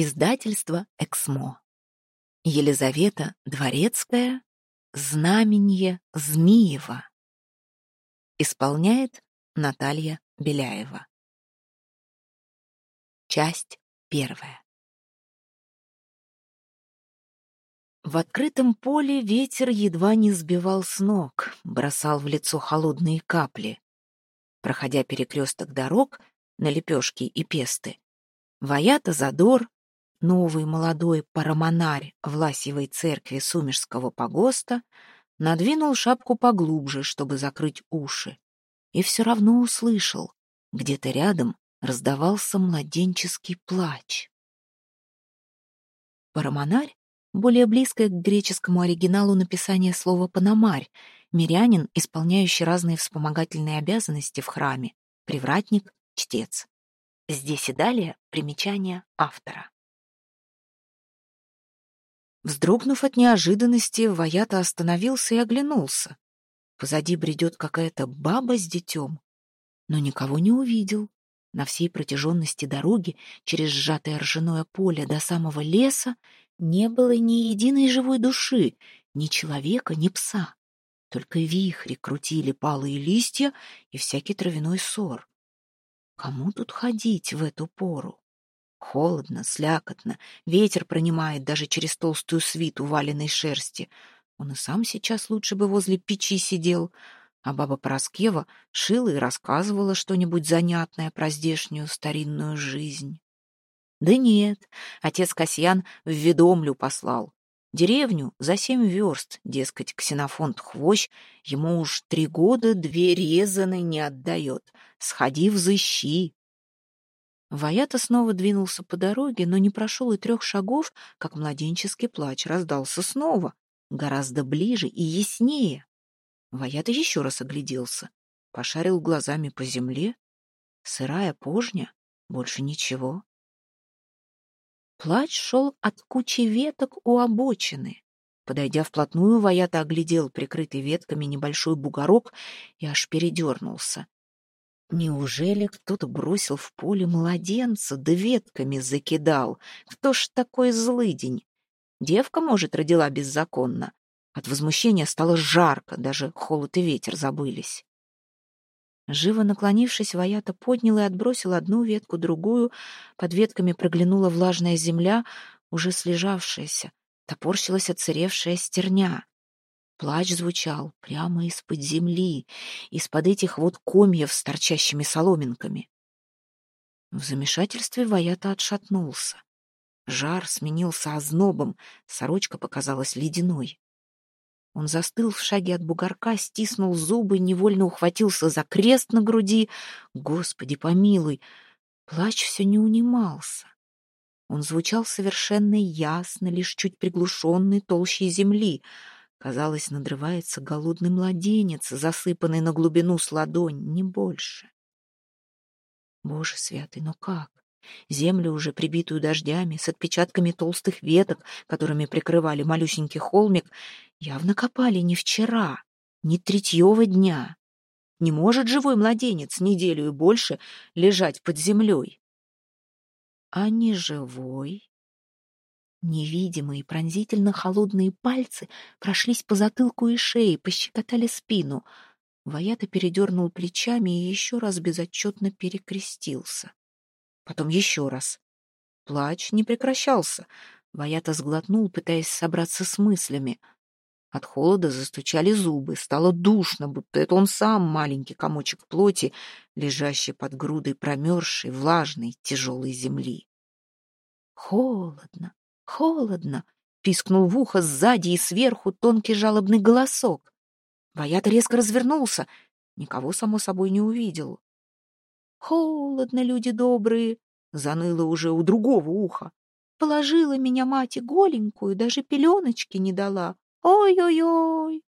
Издательство «Эксмо». Елизавета Дворецкая. Знаменье Змиева. Исполняет Наталья Беляева. Часть первая. В открытом поле ветер едва не сбивал с ног, бросал в лицо холодные капли. Проходя перекресток дорог на лепешки и песты, Ваята Задор, новый молодой парамонарь Власьевой церкви Сумерского погоста, надвинул шапку поглубже, чтобы закрыть уши, и все равно услышал, где-то рядом раздавался младенческий плач. Парамонарь более близкое к греческому оригиналу написание слова «панамарь», мирянин, исполняющий разные вспомогательные обязанности в храме, привратник, чтец. Здесь и далее примечание автора. Вздрогнув от неожиданности, Ваята остановился и оглянулся. Позади бредет какая-то баба с детем, но никого не увидел. На всей протяженности дороги через сжатое ржаное поле до самого леса не было ни единой живой души, ни человека, ни пса. Только вихри крутили палые листья и всякий травяной сор. Кому тут ходить в эту пору? Холодно, слякотно, ветер пронимает даже через толстую свиту валенной шерсти. Он и сам сейчас лучше бы возле печи сидел, а баба Пороскева шила и рассказывала что-нибудь занятное про здешнюю старинную жизнь. Да нет, отец Касьян в ведомлю послал. Деревню за семь верст, дескать, ксенофонт хвощ, ему уж три года две резаны не отдает. Сходи взыщи. Ваята снова двинулся по дороге, но не прошел и трех шагов, как младенческий плач раздался снова, гораздо ближе и яснее. Ваята еще раз огляделся, пошарил глазами по земле. Сырая пожня, больше ничего. Плач шел от кучи веток у обочины. Подойдя вплотную, Ваята оглядел прикрытый ветками небольшой бугорок и аж передернулся. Неужели кто-то бросил в поле младенца, да ветками закидал? Кто ж такой злыдень? Девка, может, родила беззаконно. От возмущения стало жарко, даже холод и ветер забылись. Живо наклонившись, Ваята поднял и отбросил одну ветку, другую. Под ветками проглянула влажная земля, уже слежавшаяся. Топорщилась отсыревшая стерня. Плач звучал прямо из-под земли, из-под этих вот комьев с торчащими соломинками. В замешательстве Ваята отшатнулся. Жар сменился ознобом, сорочка показалась ледяной. Он застыл в шаге от бугорка, стиснул зубы, невольно ухватился за крест на груди. Господи, помилуй! Плач все не унимался. Он звучал совершенно ясно, лишь чуть приглушенный толщей земли. Казалось, надрывается голодный младенец, засыпанный на глубину с ладонь, не больше. Боже святый, но как? Землю, уже прибитую дождями, с отпечатками толстых веток, которыми прикрывали малюсенький холмик, явно копали не вчера, не третьего дня. Не может живой младенец неделю и больше лежать под землей. А не живой. Невидимые пронзительно холодные пальцы прошлись по затылку и шее, пощекотали спину. Ваята передернул плечами и еще раз безотчетно перекрестился потом еще раз. Плач не прекращался. Ваята сглотнул, пытаясь собраться с мыслями. От холода застучали зубы, стало душно, будто это он сам маленький комочек плоти, лежащий под грудой промерзшей, влажной, тяжелой земли. «Холодно, холодно!» — пискнул в ухо сзади и сверху тонкий жалобный голосок. Ваята резко развернулся, никого, само собой, не увидел. Холодно, люди добрые, заныло уже у другого уха. Положила меня мать голенькую, даже пеленочки не дала. Ой-ой-ой!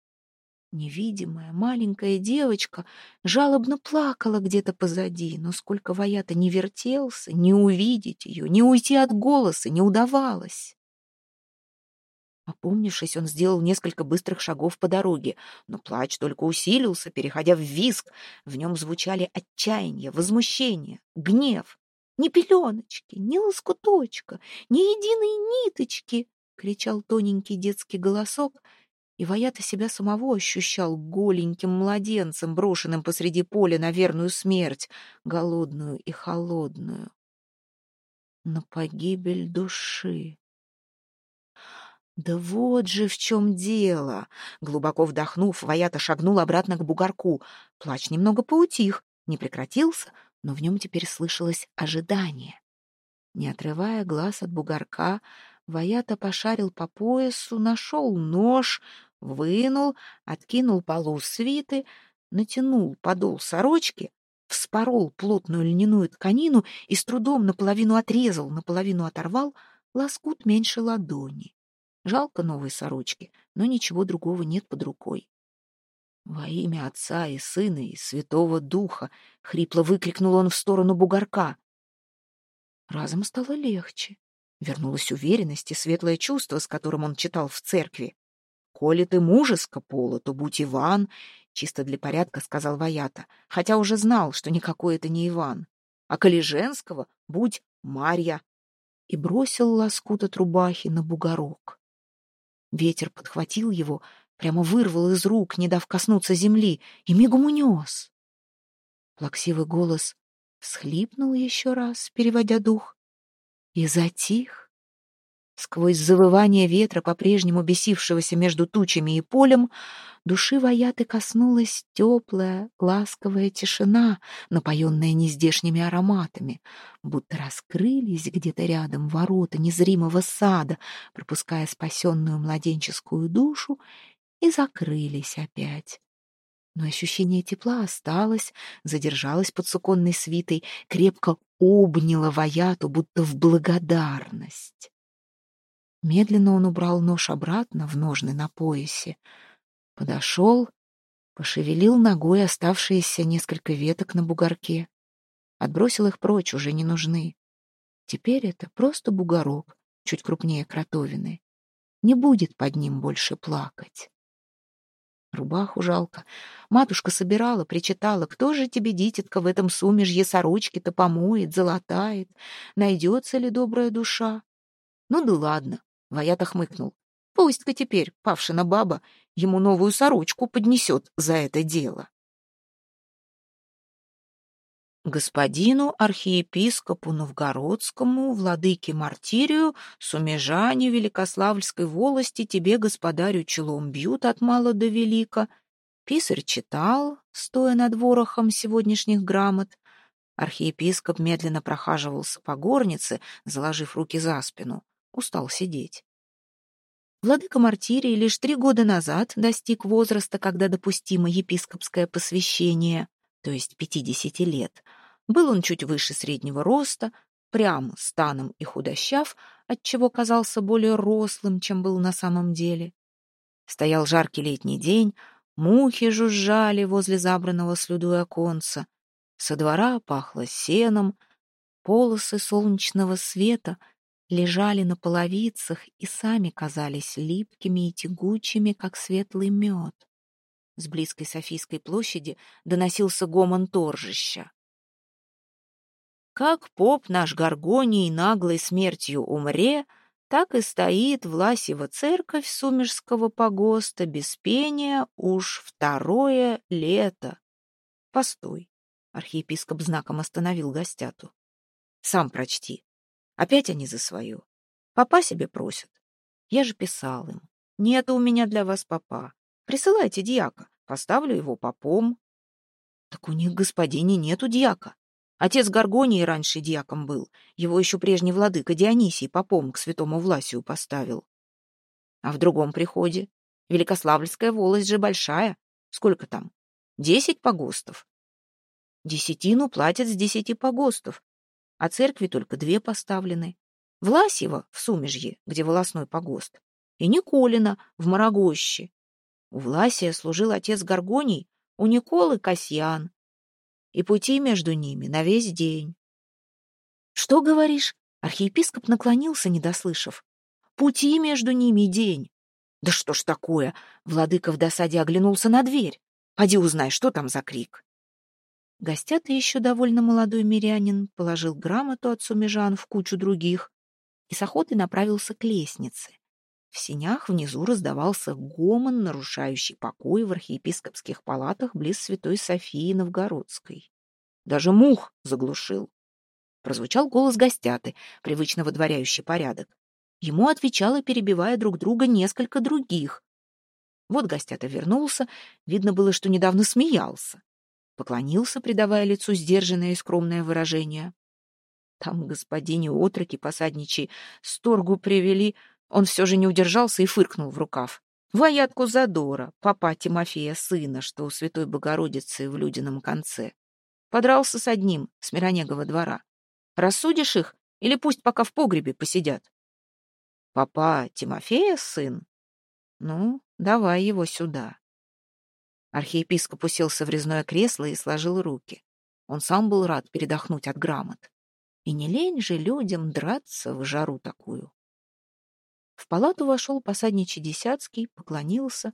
Невидимая маленькая девочка жалобно плакала где-то позади, но сколько Ваята не вертелся, не увидеть ее, не уйти от голоса не удавалось. Опомнившись, он сделал несколько быстрых шагов по дороге, но плач только усилился, переходя в визг. В нем звучали отчаяние, возмущение, гнев. Ни пеленочки, ни лоскуточка, ни единой ниточки!» — кричал тоненький детский голосок, и Ваята себя самого ощущал голеньким младенцем, брошенным посреди поля на верную смерть, голодную и холодную. На погибель души. Да вот же в чем дело! Глубоко вдохнув, Ваята шагнул обратно к бугорку. Плач немного поутих, не прекратился, но в нем теперь слышалось ожидание. Не отрывая глаз от бугорка, Ваята пошарил по поясу, нашел нож, вынул, откинул полу свиты, натянул подол сорочки, вспорол плотную льняную тканину и с трудом наполовину отрезал, наполовину оторвал лоскут меньше ладони. Жалко новой сорочки, но ничего другого нет под рукой. «Во имя Отца и Сына и Святого Духа!» — хрипло выкрикнул он в сторону бугорка. Разом стало легче. Вернулась уверенность и светлое чувство, с которым он читал в церкви. «Коли ты мужеско пола, то будь Иван», — чисто для порядка сказал Ваята, хотя уже знал, что никакой это не Иван. «А коли женского, будь Марья». И бросил лоскут от рубахи на бугорок. Ветер подхватил его, прямо вырвал из рук, не дав коснуться земли, и мигом унес. Плаксивый голос всхлипнул еще раз, переводя дух, и затих. Сквозь завывание ветра, по-прежнему бесившегося между тучами и полем, души Ваяты коснулась теплая, ласковая тишина, напоенная нездешними ароматами, будто раскрылись где-то рядом ворота незримого сада, пропуская спасенную младенческую душу, и закрылись опять. Но ощущение тепла осталось, задержалось под суконной свитой, крепко обняло Ваяту, будто в благодарность. Медленно он убрал нож обратно в ножны на поясе, подошел, пошевелил ногой оставшиеся несколько веток на бугорке, отбросил их прочь, уже не нужны. Теперь это просто бугорок, чуть крупнее кротовины. Не будет под ним больше плакать. Рубаху жалко. Матушка собирала, причитала, кто же тебе, дитятка, в этом сумежье сорочки-то помоет, золотает? Найдется ли добрая душа? Ну да ладно, Ваята хмыкнул. Пусть-ка теперь Павшина баба ему новую сорочку поднесет за это дело. Господину архиепископу Новгородскому, владыке Мартирию, сумежане Великославльской волости тебе, господарю, челом бьют от мала до велика. Писарь читал, стоя над ворохом сегодняшних грамот. Архиепископ медленно прохаживался по горнице, заложив руки за спину устал сидеть. Владыка Мартирий лишь три года назад достиг возраста, когда допустимо епископское посвящение, то есть 50 лет. Был он чуть выше среднего роста, прям станом и худощав, отчего казался более рослым, чем был на самом деле. Стоял жаркий летний день, мухи жужжали возле забранного слюдой оконца, со двора пахло сеном, полосы солнечного света — лежали на половицах и сами казались липкими и тягучими, как светлый мед. С близкой Софийской площади доносился гомон торжища. Как поп наш Горгоний наглой смертью умре, так и стоит Власева церковь Сумерского погоста без пения уж второе лето. Постой. Архиепископ знаком остановил гостяту. Сам прочти. Опять они за свое. Папа себе просят. Я же писал им. Нет у меня для вас папа. Присылайте дьяка. Поставлю его попом. Так у них, господине, нету дьяка. Отец Гаргонии раньше дьяком был. Его еще прежний владыка Дионисий попом к святому Власию поставил. А в другом приходе? Великославльская волость же большая. Сколько там? Десять погостов. Десятину платят с десяти погостов а церкви только две поставлены. Власьева в Сумежье, где волосной погост, и Николина в Марагоще. У Власия служил отец Горгоний, у Николы Касьян. И пути между ними на весь день. «Что говоришь?» Архиепископ наклонился, не дослышав. «Пути между ними день». «Да что ж такое?» Владыка в досаде оглянулся на дверь. «Поди узнай, что там за крик». Гостята еще довольно молодой мирянин положил грамоту отцу Межан в кучу других и с охотой направился к лестнице. В синях внизу раздавался гомон, нарушающий покой в архиепископских палатах близ Святой Софии Новгородской. Даже мух заглушил. Прозвучал голос гостяты, привычно водворяющий порядок. Ему отвечало, перебивая друг друга, несколько других. Вот гостята вернулся, видно было, что недавно смеялся поклонился, придавая лицу сдержанное и скромное выражение. Там господине отроки посадничьи сторгу привели, он все же не удержался и фыркнул в рукав. Воятку Задора, папа Тимофея сына, что у Святой Богородицы в Людином конце. Подрался с одним, с Миронегова двора. Рассудишь их или пусть пока в погребе посидят? Папа Тимофея сын? Ну, давай его сюда. Архиепископ уселся в резное кресло и сложил руки. Он сам был рад передохнуть от грамот. И не лень же людям драться в жару такую. В палату вошел посадничий Десяцкий, поклонился.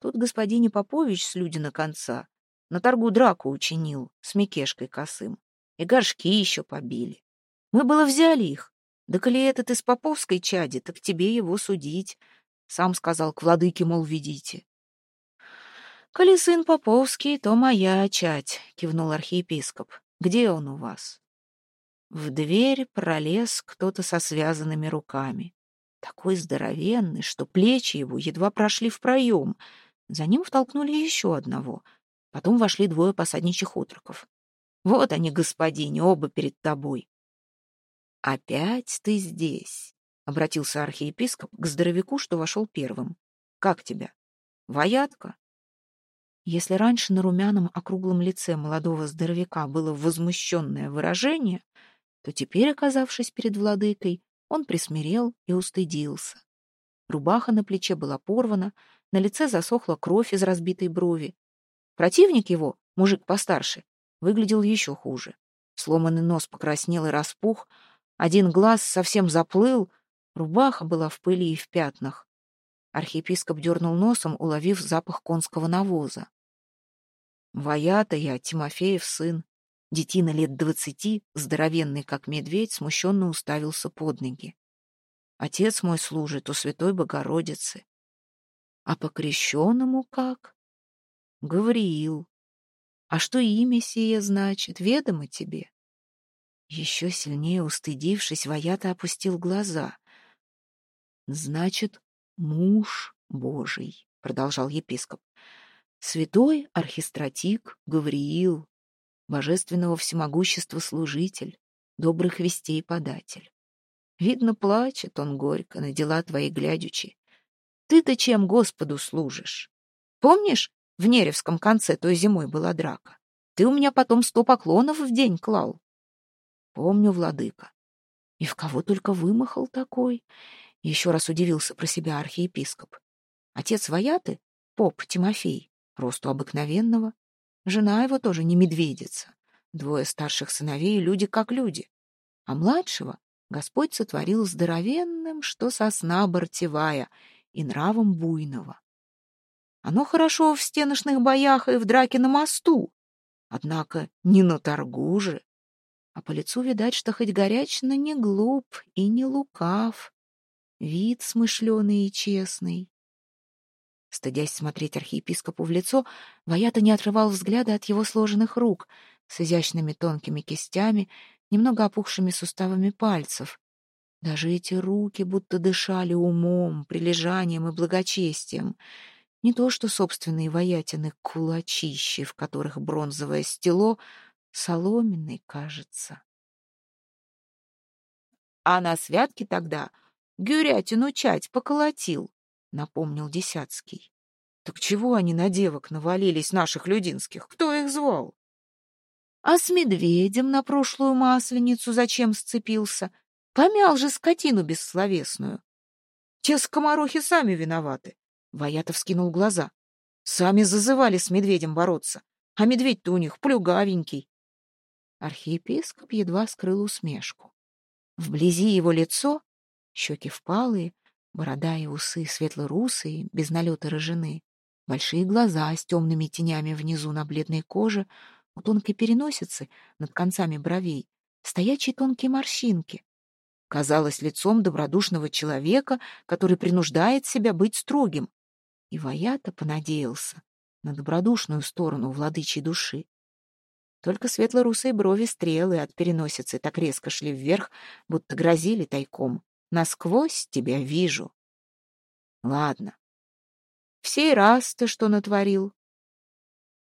Тут господине Попович с люди на конца на торгу драку учинил с Микешкой косым. И горшки еще побили. Мы было взяли их. Да коли этот из поповской чади, так тебе его судить. Сам сказал, к владыке, мол, ведите. «Коли сын Поповский, то моя чать», — кивнул архиепископ. «Где он у вас?» В дверь пролез кто-то со связанными руками. Такой здоровенный, что плечи его едва прошли в проем. За ним втолкнули еще одного. Потом вошли двое посадничьих отроков. «Вот они, господине, оба перед тобой». «Опять ты здесь», — обратился архиепископ к здоровяку, что вошел первым. «Как тебя? Воятка?» Если раньше на румяном округлом лице молодого здоровяка было возмущенное выражение, то теперь, оказавшись перед владыкой, он присмирел и устыдился. Рубаха на плече была порвана, на лице засохла кровь из разбитой брови. Противник его, мужик постарше, выглядел еще хуже. Сломанный нос покраснел и распух, один глаз совсем заплыл, рубаха была в пыли и в пятнах. Архиепископ дернул носом, уловив запах конского навоза. Ваята я, Тимофеев сын. Детина лет двадцати, здоровенный, как медведь, смущенно уставился под ноги. Отец мой служит у Святой Богородицы. А по крещенному как? Гавриил. А что имя сие значит, ведомо тебе? Еще сильнее устыдившись, Ваята опустил глаза. Значит, муж Божий, продолжал епископ. Святой архистратик Гавриил, божественного всемогущества служитель, добрых вестей податель. Видно, плачет он горько на дела твои глядячи. Ты-то чем Господу служишь? Помнишь, в Неревском конце той зимой была драка? Ты у меня потом сто поклонов в день клал. Помню, владыка. И в кого только вымахал такой? Еще раз удивился про себя архиепископ. Отец Ваяты, поп Тимофей, росту обыкновенного. Жена его тоже не медведица. Двое старших сыновей — люди как люди. А младшего Господь сотворил здоровенным, что сосна бортевая, и нравом буйного. Оно хорошо в стеночных боях и в драке на мосту, однако не на торгу же. А по лицу видать, что хоть горяч, но не глуп и не лукав. Вид смышленый и честный. Стыдясь смотреть архиепископу в лицо, Ваята не отрывал взгляда от его сложенных рук с изящными тонкими кистями, немного опухшими суставами пальцев. Даже эти руки будто дышали умом, прилежанием и благочестием. Не то что собственные воятины кулачищи, в которых бронзовое стело соломенный, кажется. А на святке тогда гюрятину чать поколотил, напомнил Десяцкий. Так чего они на девок навалились, наших людинских? Кто их звал? А с медведем на прошлую масленицу зачем сцепился? Помял же скотину бессловесную. Те скоморохи сами виноваты. Ваятов скинул глаза. Сами зазывали с медведем бороться. А медведь-то у них плюгавенький. Архиепископ едва скрыл усмешку. Вблизи его лицо, щеки впалые, Борода и усы светло-русые, без налета рыжины. Большие глаза с темными тенями внизу на бледной коже, У тонкой переносицы над концами бровей стоячие тонкие морщинки. Казалось лицом добродушного человека, который принуждает себя быть строгим. И Ваята понадеялся на добродушную сторону владычей души. Только светло-русые брови стрелы от переносицы так резко шли вверх, будто грозили тайком. Насквозь тебя вижу. Ладно. В сей раз ты что натворил?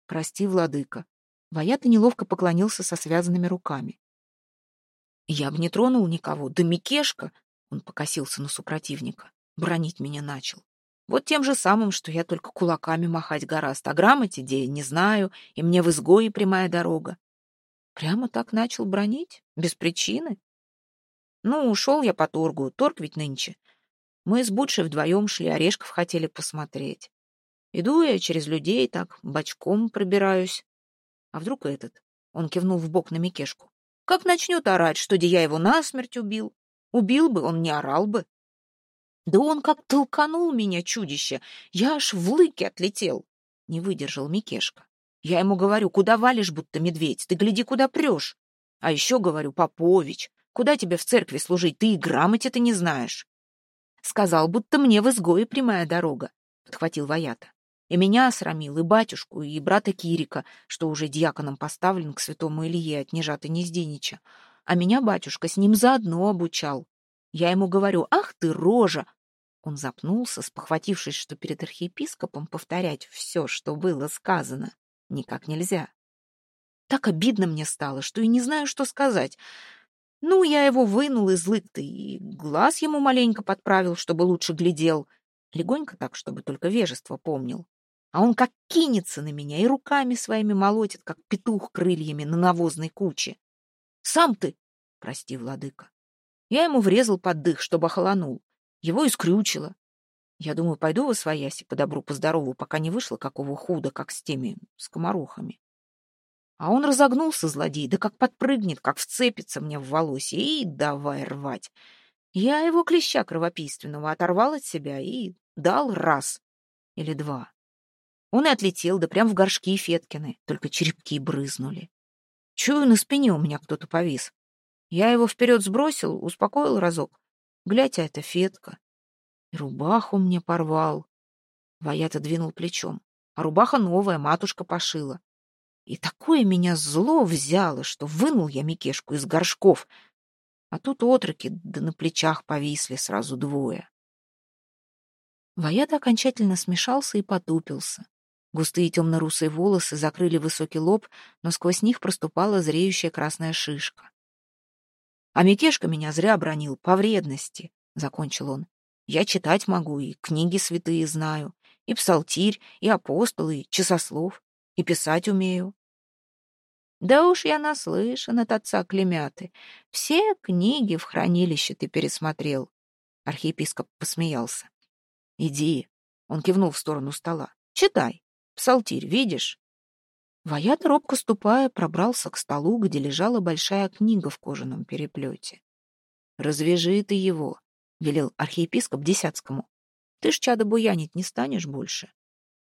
Прости, владыка. Ваята неловко поклонился со связанными руками. Я бы не тронул никого, да Микешка, он покосился на супротивника, бронить меня начал. Вот тем же самым, что я только кулаками махать гораст, а грамоте де не знаю, и мне в изгое прямая дорога. Прямо так начал бронить? Без причины? Ну, ушел я по торгу, торг ведь нынче. Мы с Будшей вдвоем шли, орешков хотели посмотреть. Иду я через людей, так бочком пробираюсь. А вдруг этот? Он кивнул в бок на Микешку. Как начнет орать, что я его насмерть убил? Убил бы, он не орал бы. Да он как толканул меня, чудище. Я аж в лыке отлетел. Не выдержал Микешка. Я ему говорю, куда валишь, будто медведь? Ты гляди, куда прешь. А еще говорю, Попович, куда тебе в церкви служить? Ты и грамоте-то не знаешь. Сказал, будто мне в изгое прямая дорога, подхватил Ваята. И меня осрамил, и батюшку, и брата Кирика, что уже дьяконом поставлен к святому Илье от Нежата Незденича. А меня батюшка с ним заодно обучал. Я ему говорю, ах ты, рожа, он запнулся, спохватившись, что перед архиепископом повторять все, что было сказано, никак нельзя. Так обидно мне стало, что и не знаю, что сказать. Ну, я его вынул из лык-то и глаз ему маленько подправил, чтобы лучше глядел. Легонько так, чтобы только вежество помнил. А он как кинется на меня и руками своими молотит, как петух крыльями на навозной куче. Сам ты, прости, владыка. Я ему врезал под дых, чтобы охолонул. Его и скрючило. Я думаю, пойду во свояси по добру, по здорову, пока не вышло какого худа, как с теми скоморохами. А он разогнулся, злодей, да как подпрыгнет, как вцепится мне в волосе, и давай рвать. Я его клеща кровопийственного оторвал от себя и дал раз или два. Он и отлетел, да прям в горшки Феткины, только черепки брызнули. Чую, на спине у меня кто-то повис. Я его вперед сбросил, успокоил разок. Глядь, а это Фетка. И рубаху мне порвал. Ваята двинул плечом. А рубаха новая, матушка пошила. И такое меня зло взяло, что вынул я Микешку из горшков. А тут отроки, да на плечах повисли сразу двое. Ваята окончательно смешался и потупился. Густые темно-русые волосы закрыли высокий лоб, но сквозь них проступала зреющая красная шишка. А Микешка меня зря бронил, по вредности, — закончил он. Я читать могу, и книги святые знаю, и псалтирь, и апостолы, и часослов, и писать умею. Да уж я наслышан от отца Клемяты. Все книги в хранилище ты пересмотрел. Архиепископ посмеялся. Иди, он кивнул в сторону стола. Читай. Псалтирь, видишь? Ваят, робко ступая, пробрался к столу, где лежала большая книга в кожаном переплете. «Развяжи ты его», — велел архиепископ Десятскому. «Ты ж чадо буянить не станешь больше?»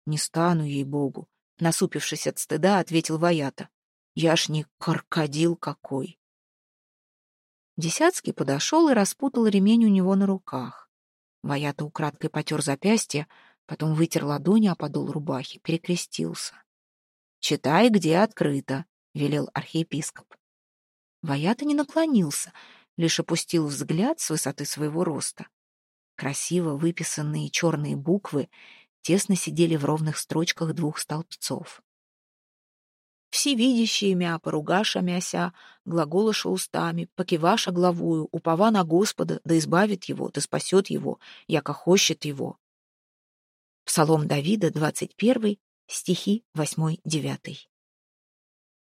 «Не стану, ей-богу», — насупившись от стыда, ответил Ваята. «Я ж не крокодил какой». Десятский подошел и распутал ремень у него на руках. Ваята украдкой потер запястье, потом вытер ладони о подол рубахи, перекрестился. «Читай, где открыто», — велел архиепископ. Ваята не наклонился, лишь опустил взгляд с высоты своего роста. Красиво выписанные черные буквы тесно сидели в ровных строчках двух столбцов. Всевидящий мя, поругаша мяся, глаголыша устами, покиваша главую, упова на Господа, да избавит его, да спасет его, яко хочет его. Псалом Давида, двадцать первый стихи восьмой-девятый.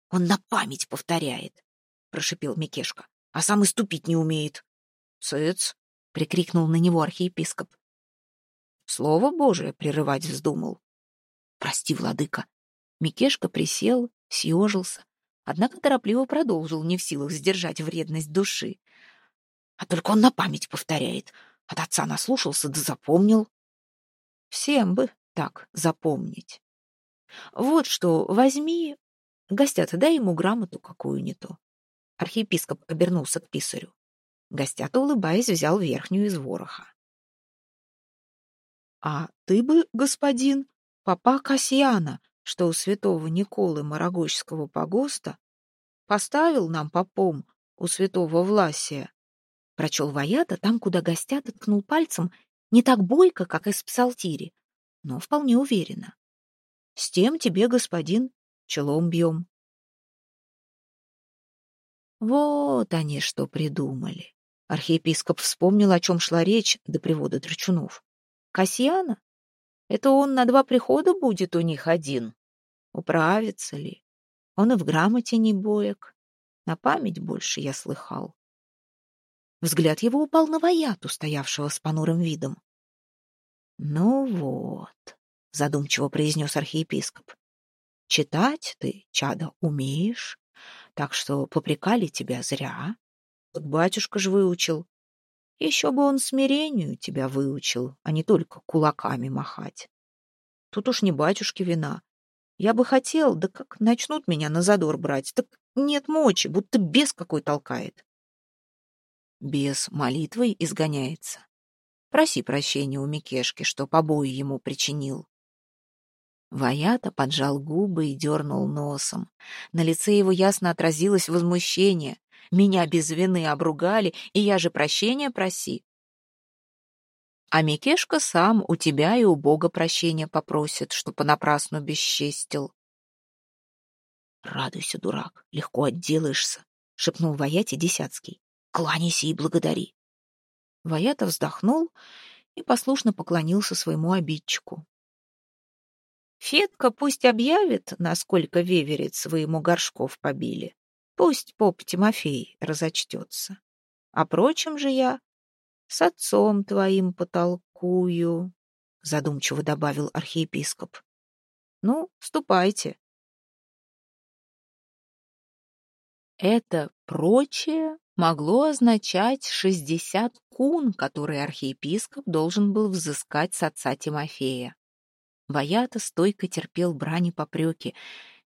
«Он на память повторяет», — прошипел Микешка, «а сам и ступить не умеет». «Цыц!» — прикрикнул на него архиепископ. «Слово Божие прерывать вздумал». «Прости, владыка». Микешка присел, съежился, однако торопливо продолжил, не в силах сдержать вредность души. «А только он на память повторяет. От отца наслушался да запомнил». «Всем бы так запомнить». Вот что, возьми Гостята, дай ему грамоту какую не то. Архиепископ обернулся к писарю. Гостята, улыбаясь, взял верхнюю из вороха. «А ты бы, господин, папа Касьяна, что у святого Николы Марагощского погоста, поставил нам попом у святого Власия», прочел Ваята там, куда гостят ткнул пальцем, не так бойко, как из псалтири, но вполне уверенно. «С тем тебе, господин, челом бьем». Вот они что придумали. Архиепископ вспомнил, о чем шла речь до привода Драчунов. Касьяна? Это он на два прихода будет у них один. Управится ли? Он и в грамоте не боек. На память больше я слыхал. Взгляд его упал на вояту, стоявшего с понурым видом. «Ну вот», — задумчиво произнес архиепископ, — «читать ты, чада, умеешь, так что попрекали тебя зря. Вот батюшка ж выучил. Еще бы он смирению тебя выучил, а не только кулаками махать. Тут уж не батюшки вина. Я бы хотел, да как начнут меня на задор брать, так нет мочи, будто бес какой толкает. Бес молитвой изгоняется. Проси прощения у Микешки, что побои ему причинил. Ваята поджал губы и дернул носом. На лице его ясно отразилось возмущение. «Меня без вины обругали, и я же прощения проси». А Микешка сам у тебя и у Бога прощения попросит, что понапрасну бесчестил. «Радуйся, дурак, легко отделаешься», — шепнул Ваяте Десяцкий. «Кланяйся и благодари». Ваята вздохнул и послушно поклонился своему обидчику. Фетка пусть объявит, насколько веверец своему горшков побили. Пусть поп Тимофей разочтется. А прочим же я с отцом твоим потолкую, — задумчиво добавил архиепископ. Ну, ступайте. Это прочее могло означать шестьдесят кун, которые архиепископ должен был взыскать с отца Тимофея. Ваята стойко терпел брани попреки,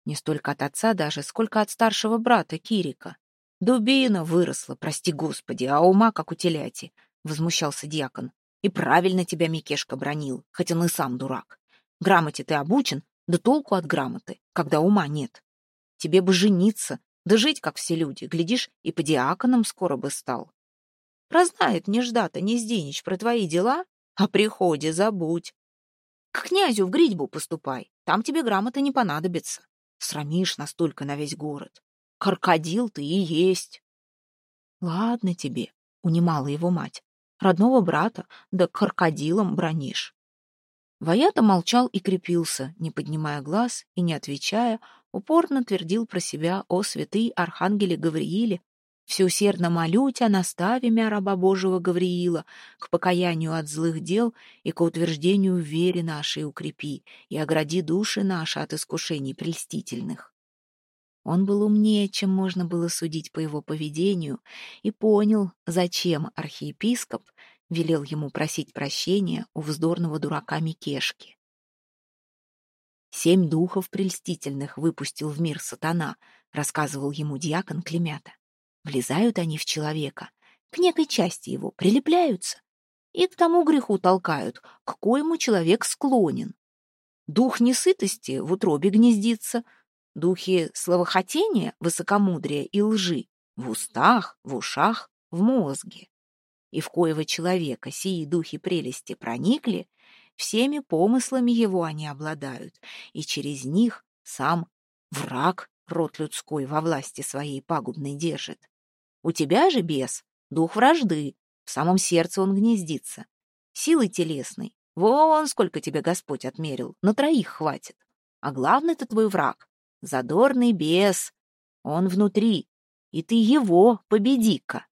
не столько от отца даже, сколько от старшего брата Кирика. «Дубина выросла, прости господи, а ума, как у теляти», — возмущался дьякон. «И правильно тебя Микешка бронил, хоть он и сам дурак. Грамоте ты обучен, да толку от грамоты, когда ума нет. Тебе бы жениться, да жить, как все люди, глядишь, и по диаконам скоро бы стал. Прознает Неждата Незденич про твои дела, о приходе забудь. К князю в гридьбу поступай, там тебе грамота не понадобится. Срамишь настолько на весь город. Каркадил ты и есть. Ладно тебе, унимала его мать. Родного брата, да каркадилом бронишь. Ваята молчал и крепился, не поднимая глаз и не отвечая, упорно твердил про себя о святый архангеле Гаврииле, всеусердно молю тебя, настави мя раба Божьего Гавриила к покаянию от злых дел и к утверждению в вере нашей укрепи и огради души наши от искушений прельстительных. Он был умнее, чем можно было судить по его поведению, и понял, зачем архиепископ велел ему просить прощения у вздорного дурака Микешки. «Семь духов прельстительных выпустил в мир сатана», — рассказывал ему диакон Клемята. Влезают они в человека, к некой части его прилепляются и к тому греху толкают, к коему человек склонен. Дух несытости в утробе гнездится, духи словохотения, высокомудрия и лжи в устах, в ушах, в мозге. И в коего человека сии духи прелести проникли, всеми помыслами его они обладают, и через них сам враг род людской во власти своей пагубной держит. У тебя же, бес, дух вражды, в самом сердце он гнездится. Силы телесной, вон сколько тебе Господь отмерил, на троих хватит. А главный-то твой враг — задорный бес. Он внутри, и ты его победи-ка.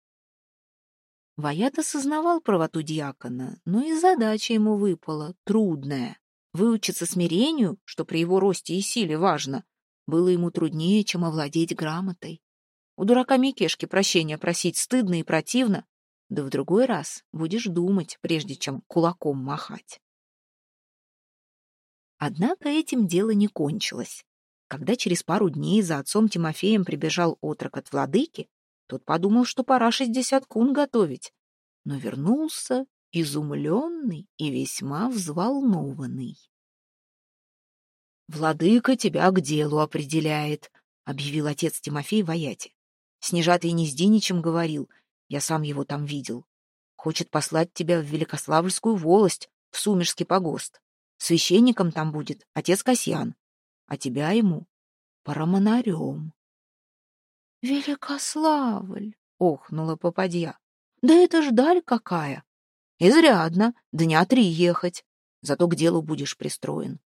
Ваят осознавал правоту дьякона, но и задача ему выпала, трудная. Выучиться смирению, что при его росте и силе важно, было ему труднее, чем овладеть грамотой. У дурака Микешки прощения просить стыдно и противно, да в другой раз будешь думать, прежде чем кулаком махать. Однако этим дело не кончилось. Когда через пару дней за отцом Тимофеем прибежал отрок от владыки, тот подумал, что пора шестьдесят кун готовить, но вернулся изумленный и весьма взволнованный. «Владыка тебя к делу определяет», — объявил отец Тимофей Ваяте. Снежатый не с Диничем говорил, я сам его там видел. Хочет послать тебя в Великославльскую волость, в Сумерский погост. Священником там будет отец Касьян, а тебя ему парамонарем. «Великославль!» — охнула попадья. «Да это ж даль какая! Изрядно, дня три ехать. Зато к делу будешь пристроен.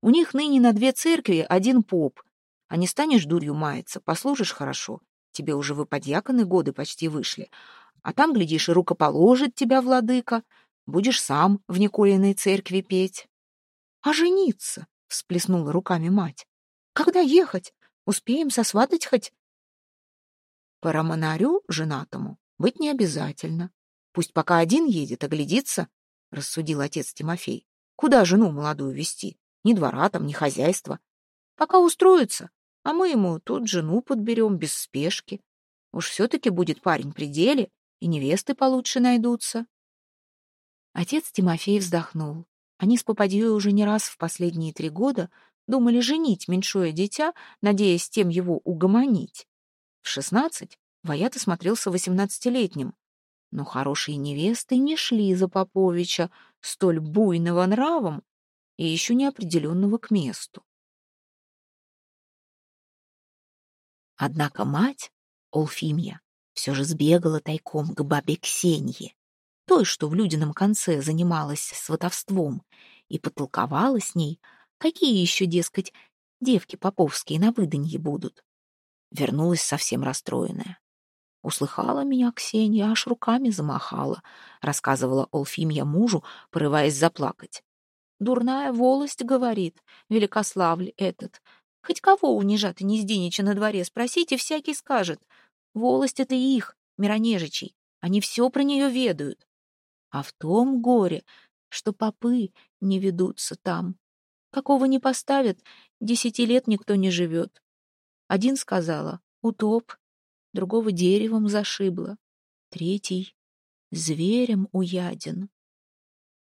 У них ныне на две церкви один поп. А не станешь дурью маяться, послужишь хорошо. Тебе уже вы подьяконы годы почти вышли. А там, глядишь, и рукоположит тебя владыка. Будешь сам в Николиной церкви петь. — А жениться? — всплеснула руками мать. — Когда ехать? Успеем сосватать хоть? По романарю женатому быть не обязательно. Пусть пока один едет, оглядится, — рассудил отец Тимофей. Куда жену молодую вести? Ни двора там, ни хозяйства. Пока устроится, а мы ему тут жену подберем без спешки. Уж все-таки будет парень при деле, и невесты получше найдутся. Отец Тимофей вздохнул. Они с попадьей уже не раз в последние три года думали женить меньшое дитя, надеясь тем его угомонить. В шестнадцать Ваята смотрелся восемнадцатилетним, но хорошие невесты не шли за Поповича, столь буйного нравом и еще неопределенного к месту. Однако мать, Олфимия, все же сбегала тайком к бабе Ксенье, той, что в Людином конце занималась сватовством, и потолковала с ней, какие еще, дескать, девки поповские на выданье будут. Вернулась совсем расстроенная. Услыхала меня Ксения, аж руками замахала, рассказывала Олфимья мужу, порываясь заплакать. Дурная волость, говорит, Великославль этот. Хоть кого унижат и Нездинича на дворе спросите, всякий скажет. Волость — это их, миронежичей. Они все про нее ведают. А в том горе, что попы не ведутся там. Какого не поставят, десяти лет никто не живет. Один сказала — утоп, другого деревом зашибло, третий — зверем уяден.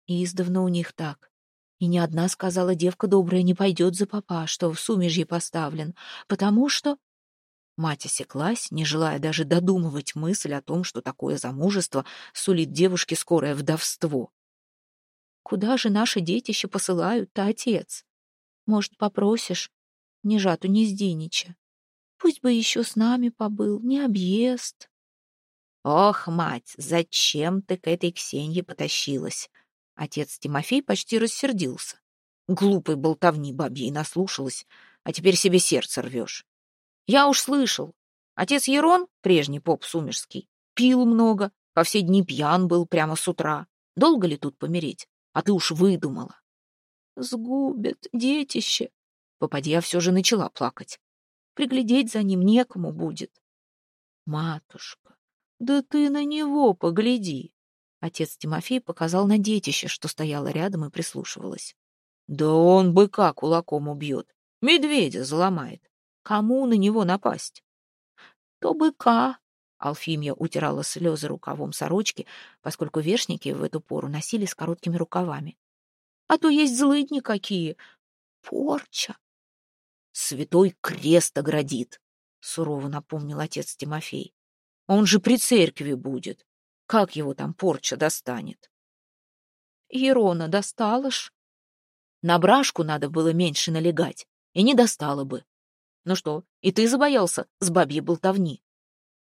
И издавна у них так. И ни одна, сказала девка добрая, не пойдет за папа, что в сумежье поставлен, потому что... Мать осеклась, не желая даже додумывать мысль о том, что такое замужество сулит девушке скорое вдовство. Куда же наши детище посылают-то, отец? Может, попросишь? Ни жату, ни сдинича. Пусть бы еще с нами побыл, не объезд. Ох, мать, зачем ты к этой Ксенье потащилась? Отец Тимофей почти рассердился. Глупой болтовни бабьей наслушалась, а теперь себе сердце рвешь. Я уж слышал. Отец Ерон, прежний поп сумерский, пил много, по все дни пьян был прямо с утра. Долго ли тут помереть? А ты уж выдумала. Сгубят детище. Попадья все же начала плакать. Приглядеть за ним некому будет. Матушка, да ты на него погляди. Отец Тимофей показал на детище, что стояло рядом и прислушивалось. Да он быка кулаком убьет, медведя заломает. Кому на него напасть? То быка. Алфимия утирала слезы рукавом сорочки, поскольку вершники в эту пору носили с короткими рукавами. А то есть злыдни какие. Порча. Святой крест оградит, сурово напомнил отец Тимофей. Он же при церкви будет. Как его там порча достанет? Ерона достала ж. На брашку надо было меньше налегать, и не достала бы. Ну что, и ты забоялся с бабьей болтовни?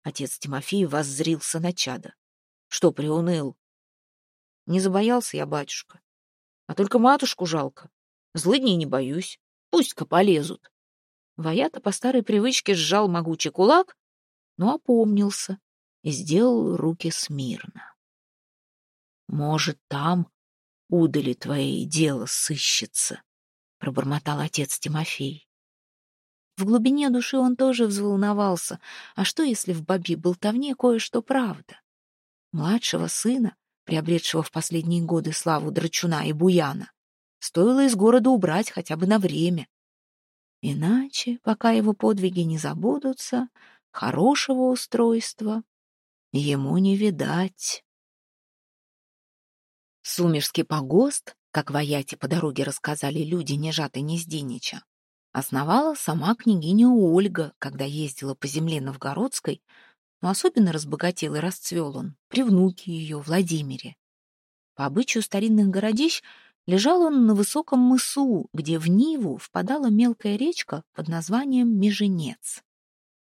Отец Тимофей воззрился на чада. Что приуныл? Не забоялся я, батюшка. А только матушку жалко. Злыдней не боюсь. Пусть-ка полезут. Ваята по старой привычке сжал могучий кулак, но опомнился и сделал руки смирно. Может, там удали твоей дело сыщется, пробормотал отец Тимофей. В глубине души он тоже взволновался. А что, если в бабе болтовне кое-что правда? Младшего сына, приобретшего в последние годы славу Драчуна и Буяна, стоило из города убрать хотя бы на время. Иначе, пока его подвиги не забудутся, хорошего устройства ему не видать. Сумерский погост, как в Аяте по дороге рассказали люди Нежаты Нездинича, основала сама княгиня Ольга, когда ездила по земле Новгородской, но особенно разбогател и расцвел он при внуке ее, Владимире. По обычаю старинных городищ лежал он на высоком мысу, где в Ниву впадала мелкая речка под названием Меженец.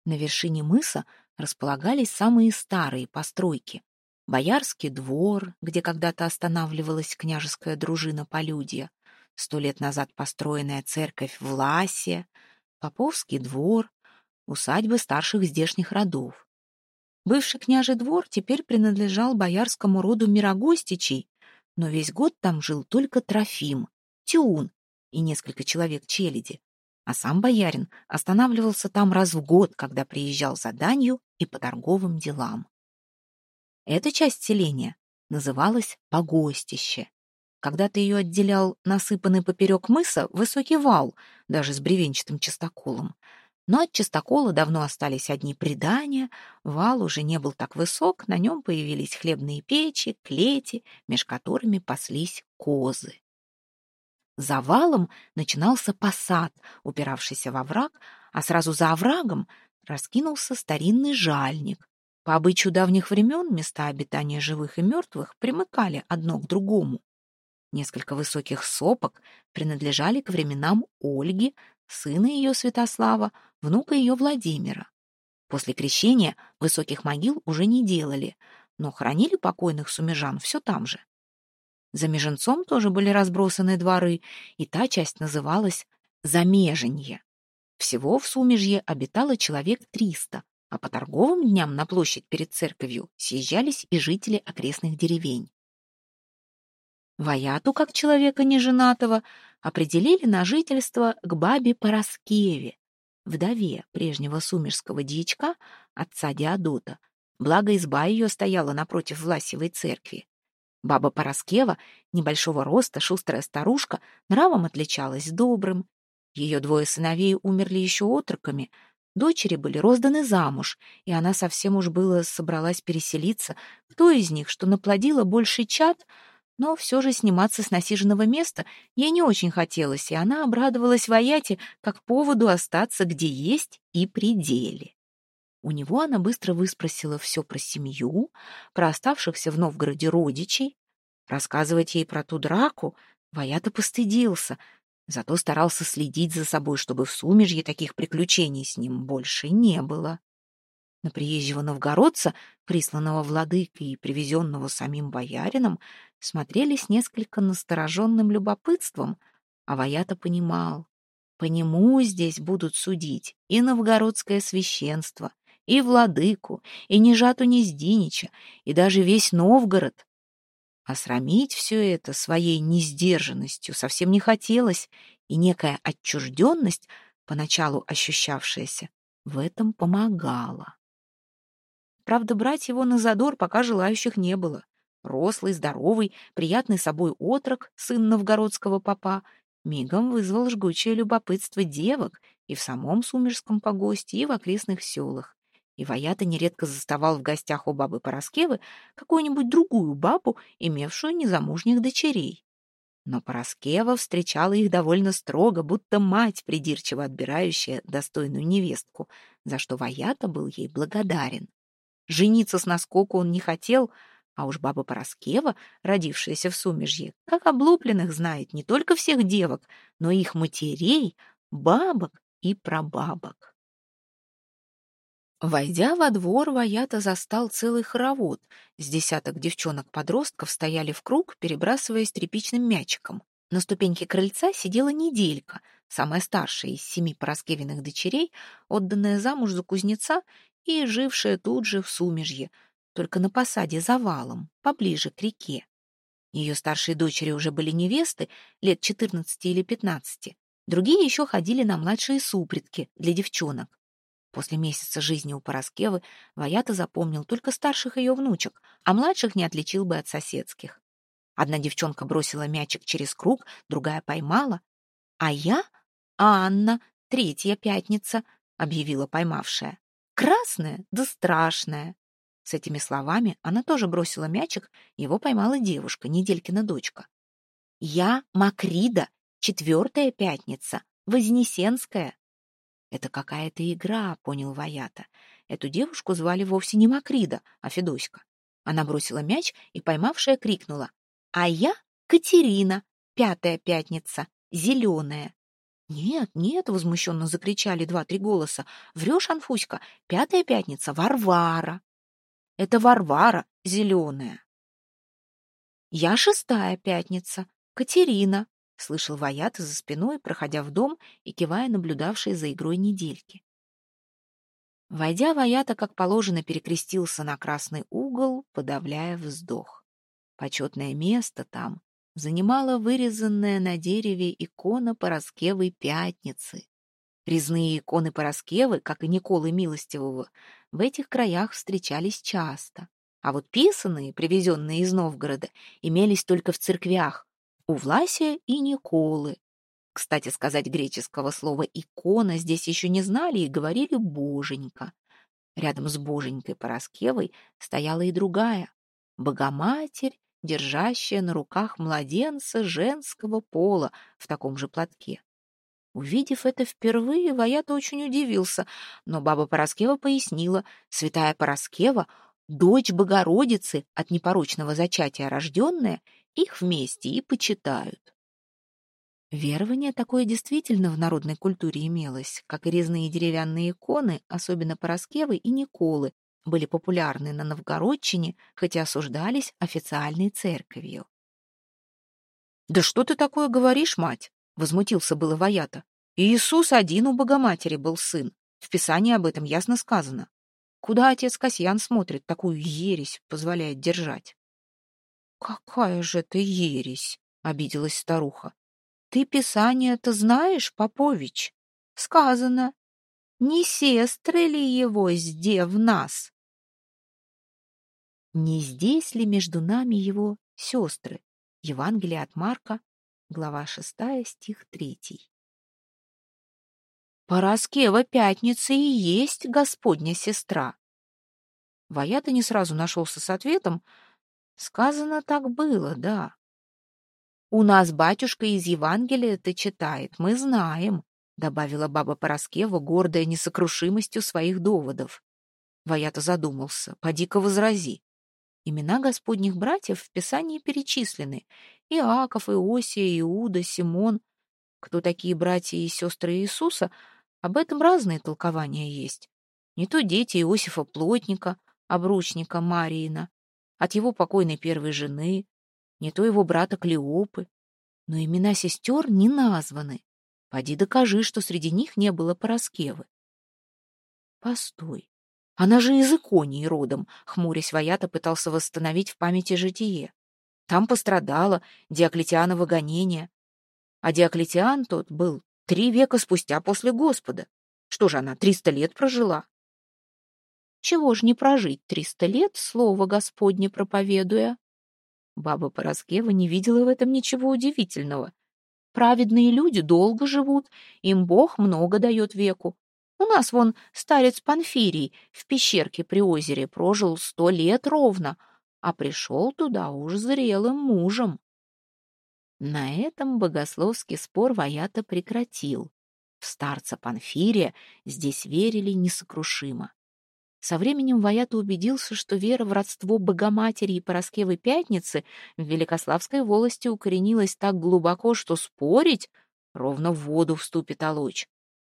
На вершине мыса располагались самые старые постройки. Боярский двор, где когда-то останавливалась княжеская дружина Полюдья, сто лет назад построенная церковь в Ласе, Поповский двор, усадьбы старших здешних родов. Бывший княжий двор теперь принадлежал боярскому роду Мирогостичей, но весь год там жил только Трофим, Тиун и несколько человек челяди, а сам боярин останавливался там раз в год, когда приезжал за данью и по торговым делам. Эта часть селения называлась Погостище. Когда-то ее отделял насыпанный поперек мыса высокий вал, даже с бревенчатым частоколом. Но от частокола давно остались одни предания, вал уже не был так высок, на нем появились хлебные печи, клети, меж которыми паслись козы. За валом начинался посад, упиравшийся во враг, а сразу за оврагом раскинулся старинный жальник. По обычаю давних времен места обитания живых и мертвых примыкали одно к другому. Несколько высоких сопок принадлежали к временам Ольги, сына ее Святослава, внука ее Владимира. После крещения высоких могил уже не делали, но хранили покойных сумежан все там же. За Меженцом тоже были разбросаны дворы, и та часть называлась Замеженье. Всего в Сумежье обитало человек триста, а по торговым дням на площадь перед церковью съезжались и жители окрестных деревень. Ваяту, как человека неженатого, определили на жительство к бабе Пороскеве, вдове прежнего сумерского дьячка, отца Диадота, благо изба ее стояла напротив Власевой церкви. Баба Пороскева, небольшого роста, шустрая старушка, нравом отличалась добрым. Ее двое сыновей умерли еще отроками, дочери были розданы замуж, и она совсем уж было собралась переселиться, кто из них, что наплодила больше чад, но все же сниматься с насиженного места ей не очень хотелось, и она обрадовалась Ваяте как поводу остаться где есть и пределе. У него она быстро выспросила все про семью, про оставшихся в Новгороде родичей. Рассказывать ей про ту драку Ваята постыдился, зато старался следить за собой, чтобы в сумежье таких приключений с ним больше не было. На приезжего новгородца, присланного владыкой и привезенного самим боярином, смотрели с несколько настороженным любопытством, а Ваята понимал, по нему здесь будут судить и новгородское священство, и владыку, и Нежату Нездинича, и даже весь Новгород. А срамить все это своей несдержанностью совсем не хотелось, и некая отчужденность, поначалу ощущавшаяся, в этом помогала. Правда, брать его на задор пока желающих не было. Рослый, здоровый, приятный собой отрок, сын новгородского попа, мигом вызвал жгучее любопытство девок и в самом Сумерском погосте, и в окрестных селах и Ваята нередко заставал в гостях у бабы Пороскевы какую-нибудь другую бабу, имевшую незамужних дочерей. Но Пороскева встречала их довольно строго, будто мать, придирчиво отбирающая достойную невестку, за что Ваята был ей благодарен. Жениться с наскоку он не хотел, а уж баба Пороскева, родившаяся в Сумежье, как облупленных знает не только всех девок, но и их матерей, бабок и прабабок. Войдя во двор, Ваята застал целый хоровод. С десяток девчонок-подростков стояли в круг, перебрасываясь тряпичным мячиком. На ступеньке крыльца сидела неделька, самая старшая из семи Пороскевиных дочерей, отданная замуж за кузнеца и жившая тут же в Сумежье, только на посаде за валом, поближе к реке. Ее старшие дочери уже были невесты, лет 14 или 15. Другие еще ходили на младшие супредки для девчонок. После месяца жизни у Пороскевы Ваята запомнил только старших ее внучек, а младших не отличил бы от соседских. Одна девчонка бросила мячик через круг, другая поймала. А я, Анна, третья пятница», — объявила поймавшая. «Красная да страшная». С этими словами она тоже бросила мячик, его поймала девушка, Неделькина дочка. «Я Макрида, четвертая пятница, Вознесенская». «Это какая-то игра», — понял Ваята. Эту девушку звали вовсе не Макрида, а Федоська. Она бросила мяч и, поймавшая, крикнула. «А я Катерина, пятая пятница, зеленая». «Нет, нет!» — возмущенно закричали два-три голоса. «Врешь, Анфуська, пятая пятница, Варвара!» «Это Варвара, зеленая!» «Я шестая пятница, Катерина!» — слышал Ваят за спиной, проходя в дом и кивая наблюдавшей за игрой недельки. Войдя, Ваята, как положено, перекрестился на красный угол, подавляя вздох. Почетное место там занимала вырезанная на дереве икона Пороскевой Пятницы. Резные иконы Пороскевы, как и Николы Милостивого, в этих краях встречались часто. А вот писанные, привезенные из Новгорода, имелись только в церквях у Власия и Николы, кстати сказать, греческого слова «икона» здесь еще не знали и говорили «боженька». Рядом с боженькой Пороскевой стояла и другая — Богоматерь, держащая на руках младенца женского пола в таком же платке. Увидев это впервые, Ваята очень удивился, но баба Пороскева пояснила, святая Пороскева — дочь Богородицы от непорочного зачатия рожденная, их вместе и почитают. Верование такое действительно в народной культуре имелось, как и резные деревянные иконы, особенно Пороскевы и Николы, были популярны на Новгородчине, хотя осуждались официальной церковью. «Да что ты такое говоришь, мать?» — возмутился было Ваята. «Иисус один у Богоматери был сын. В Писании об этом ясно сказано. Куда отец Касьян смотрит, такую ересь позволяет держать?» «Какая же ты ересь!» — обиделась старуха. Ты Писание-то знаешь, Попович? Сказано, не сестры ли его зде в нас? Не здесь ли между нами его сестры? Евангелие от Марка, глава 6, стих 3. Пороскева пятница и есть Господня сестра. Ваята не сразу нашелся с ответом. Сказано так было, да. «У нас батюшка из Евангелия-то читает, мы знаем», добавила баба Пороскева, гордая несокрушимостью своих доводов. Ваята задумался. «Поди-ка возрази». Имена господних братьев в Писании перечислены. Иаков, Иосия, Иуда, Симон. Кто такие братья и сестры Иисуса, об этом разные толкования есть. Не то дети Иосифа Плотника, обручника Мариина, от его покойной первой жены, не то его брата Клеопы. Но имена сестер не названы. Поди докажи, что среди них не было Пороскевы. Постой, она же из Иконии родом, хмурясь Ваята пытался восстановить в памяти житие. Там пострадала Диоклетианова гонение. А Диоклетиан тот был три века спустя после Господа. Что же она, триста лет прожила? Чего ж не прожить триста лет, слово Господне проповедуя? Баба Пороскева не видела в этом ничего удивительного. Праведные люди долго живут, им Бог много дает веку. У нас вон старец Панфирий в пещерке при озере прожил сто лет ровно, а пришел туда уж зрелым мужем. На этом богословский спор Ваята прекратил. В старца Панфирия здесь верили несокрушимо. Со временем Ваята убедился, что вера в родство Богоматери и Пороскевой Пятницы в Великославской волости укоренилась так глубоко, что спорить ровно в воду вступит олочь.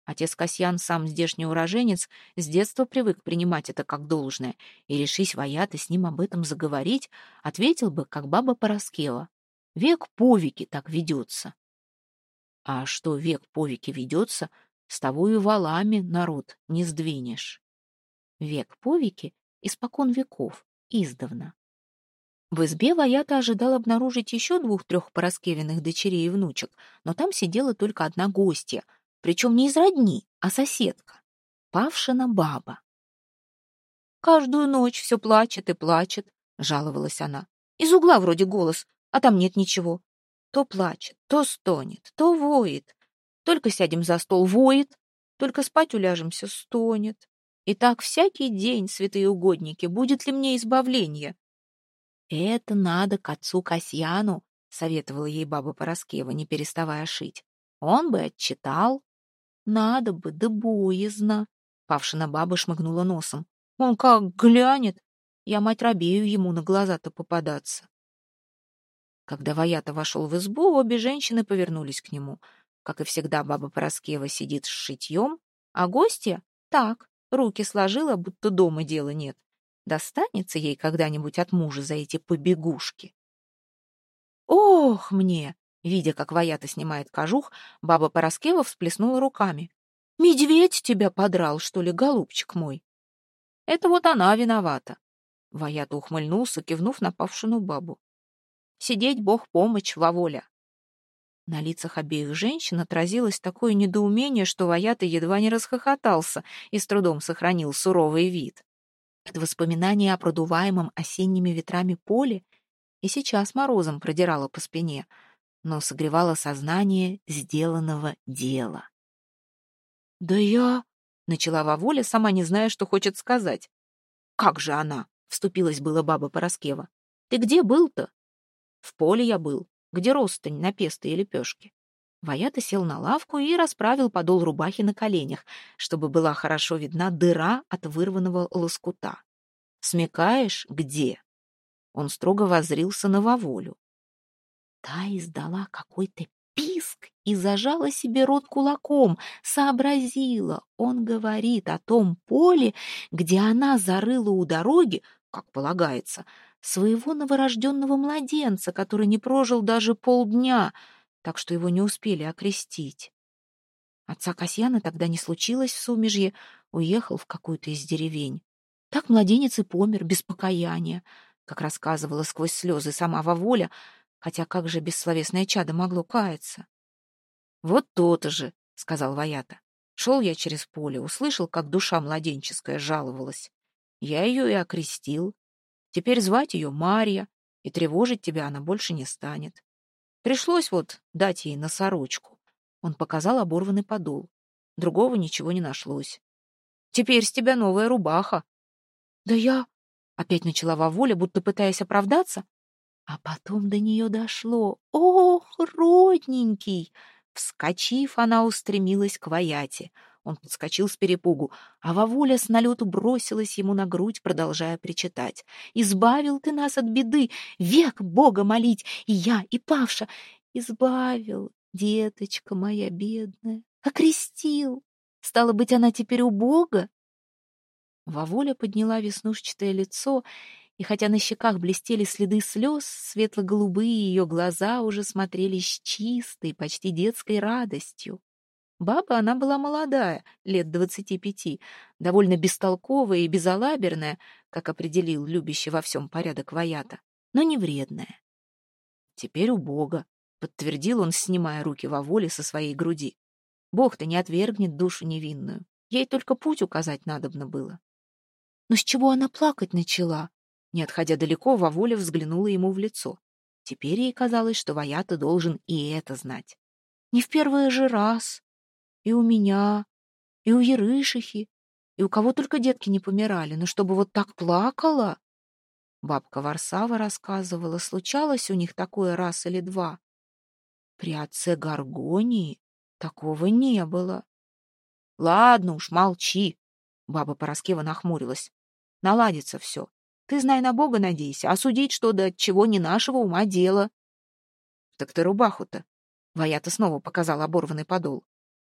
Отец Касьян, сам здешний уроженец, с детства привык принимать это как должное, и, решись Ваята с ним об этом заговорить, ответил бы, как баба Пороскева. Век по веки так ведется. А что век по веки ведется, с того и валами народ не сдвинешь век по веки, испокон веков, издавна. В избе Ваята ожидал обнаружить еще двух-трех пороскевенных дочерей и внучек, но там сидела только одна гостья, причем не из родни, а соседка, Павшина баба. «Каждую ночь все плачет и плачет», — жаловалась она. «Из угла вроде голос, а там нет ничего. То плачет, то стонет, то воет. Только сядем за стол, воет, Только спать уляжемся, стонет. И так всякий день, святые угодники, будет ли мне избавление? Это надо к отцу Касьяну, советовала ей баба Пороскева, не переставая шить. Он бы отчитал. Надо бы, да боязно. Павшина баба шмыгнула носом. Он как глянет. Я мать робею ему на глаза-то попадаться. Когда Ваята вошел в избу, обе женщины повернулись к нему. Как и всегда, баба Пороскева сидит с шитьем, а гостья — так, руки сложила, будто дома дела нет. Достанется ей когда-нибудь от мужа за эти побегушки. «Ох мне!» Видя, как Ваята снимает кожух, баба Пороскева всплеснула руками. «Медведь тебя подрал, что ли, голубчик мой?» «Это вот она виновата». Ваята ухмыльнулся, кивнув на павшину бабу. «Сидеть Бог помощь, Ваволя». На лицах обеих женщин отразилось такое недоумение, что Ваята едва не расхохотался и с трудом сохранил суровый вид. Это воспоминание о продуваемом осенними ветрами поле и сейчас морозом продирало по спине, но согревало сознание сделанного дела. «Да я...» — начала Ваволя, сама не зная, что хочет сказать. «Как же она?» — вступилась была баба Пороскева. «Ты где был-то?» «В поле я был, где ростань на песты и лепешки». Ваята сел на лавку и расправил подол рубахи на коленях, чтобы была хорошо видна дыра от вырванного лоскута. «Смекаешь, где?» Он строго воззрился на Ваволю. Та издала какой-то писк и зажала себе рот кулаком, сообразила. Он говорит о том поле, где она зарыла у дороги, как полагается, своего новорожденного младенца, который не прожил даже полдня, так что его не успели окрестить. Отца Касьяна тогда не случилось в Сумежье, уехал в какую-то из деревень. Так младенец и помер без покаяния, как рассказывала сквозь слезы сама Ваволя, хотя как же бессловесное чадо могло каяться? «Вот то-то же», — сказал Ваята. Шел я через поле, услышал, как душа младенческая жаловалась. Я ее и окрестил. Теперь звать ее Марья, и тревожить тебя она больше не станет. Пришлось вот дать ей носорочку. Он показал оборванный подол. Другого ничего не нашлось. Теперь с тебя новая рубаха. Да я... Опять начала Воволя, будто пытаясь оправдаться. А потом до нее дошло. Ох, родненький! Вскочив, она устремилась к Ваяте. Он подскочил с перепугу, а Вавуля с налету бросилась ему на грудь, продолжая причитать. «Избавил ты нас от беды! Век Бога молить! И я, и Павша! Избавил, деточка моя бедная! Окрестил! Стало быть, она теперь у Бога?» Вавуля подняла веснушчатое лицо и хотя на щеках блестели следы слез, светло-голубые ее глаза уже смотрели с чистой, почти детской радостью. Баба она была молодая, лет двадцати пяти, довольно бестолковая и безалаберная, как определил любящий во всем порядок Ваята, но не вредная. Теперь у Бога, подтвердил он, снимая руки во воле со своей груди. Бог-то не отвергнет душу невинную. Ей только путь указать надобно было. Но с чего она плакать начала? Не отходя далеко, Ваволя взглянула ему в лицо. Теперь ей казалось, что Ваята должен и это знать. Не в первый же раз. И у меня, и у Ярышихи, и у кого только детки не помирали, но чтобы вот так плакала. Бабка Варсава рассказывала, случалось у них такое раз или два. При отце Гаргонии такого не было. Ладно уж, молчи. Баба Пороскева нахмурилась. Наладится все. Ты, знай, на Бога надейся, а судить что да чего не нашего ума дело. Так ты рубаху-то. Ваята снова показал оборванный подол.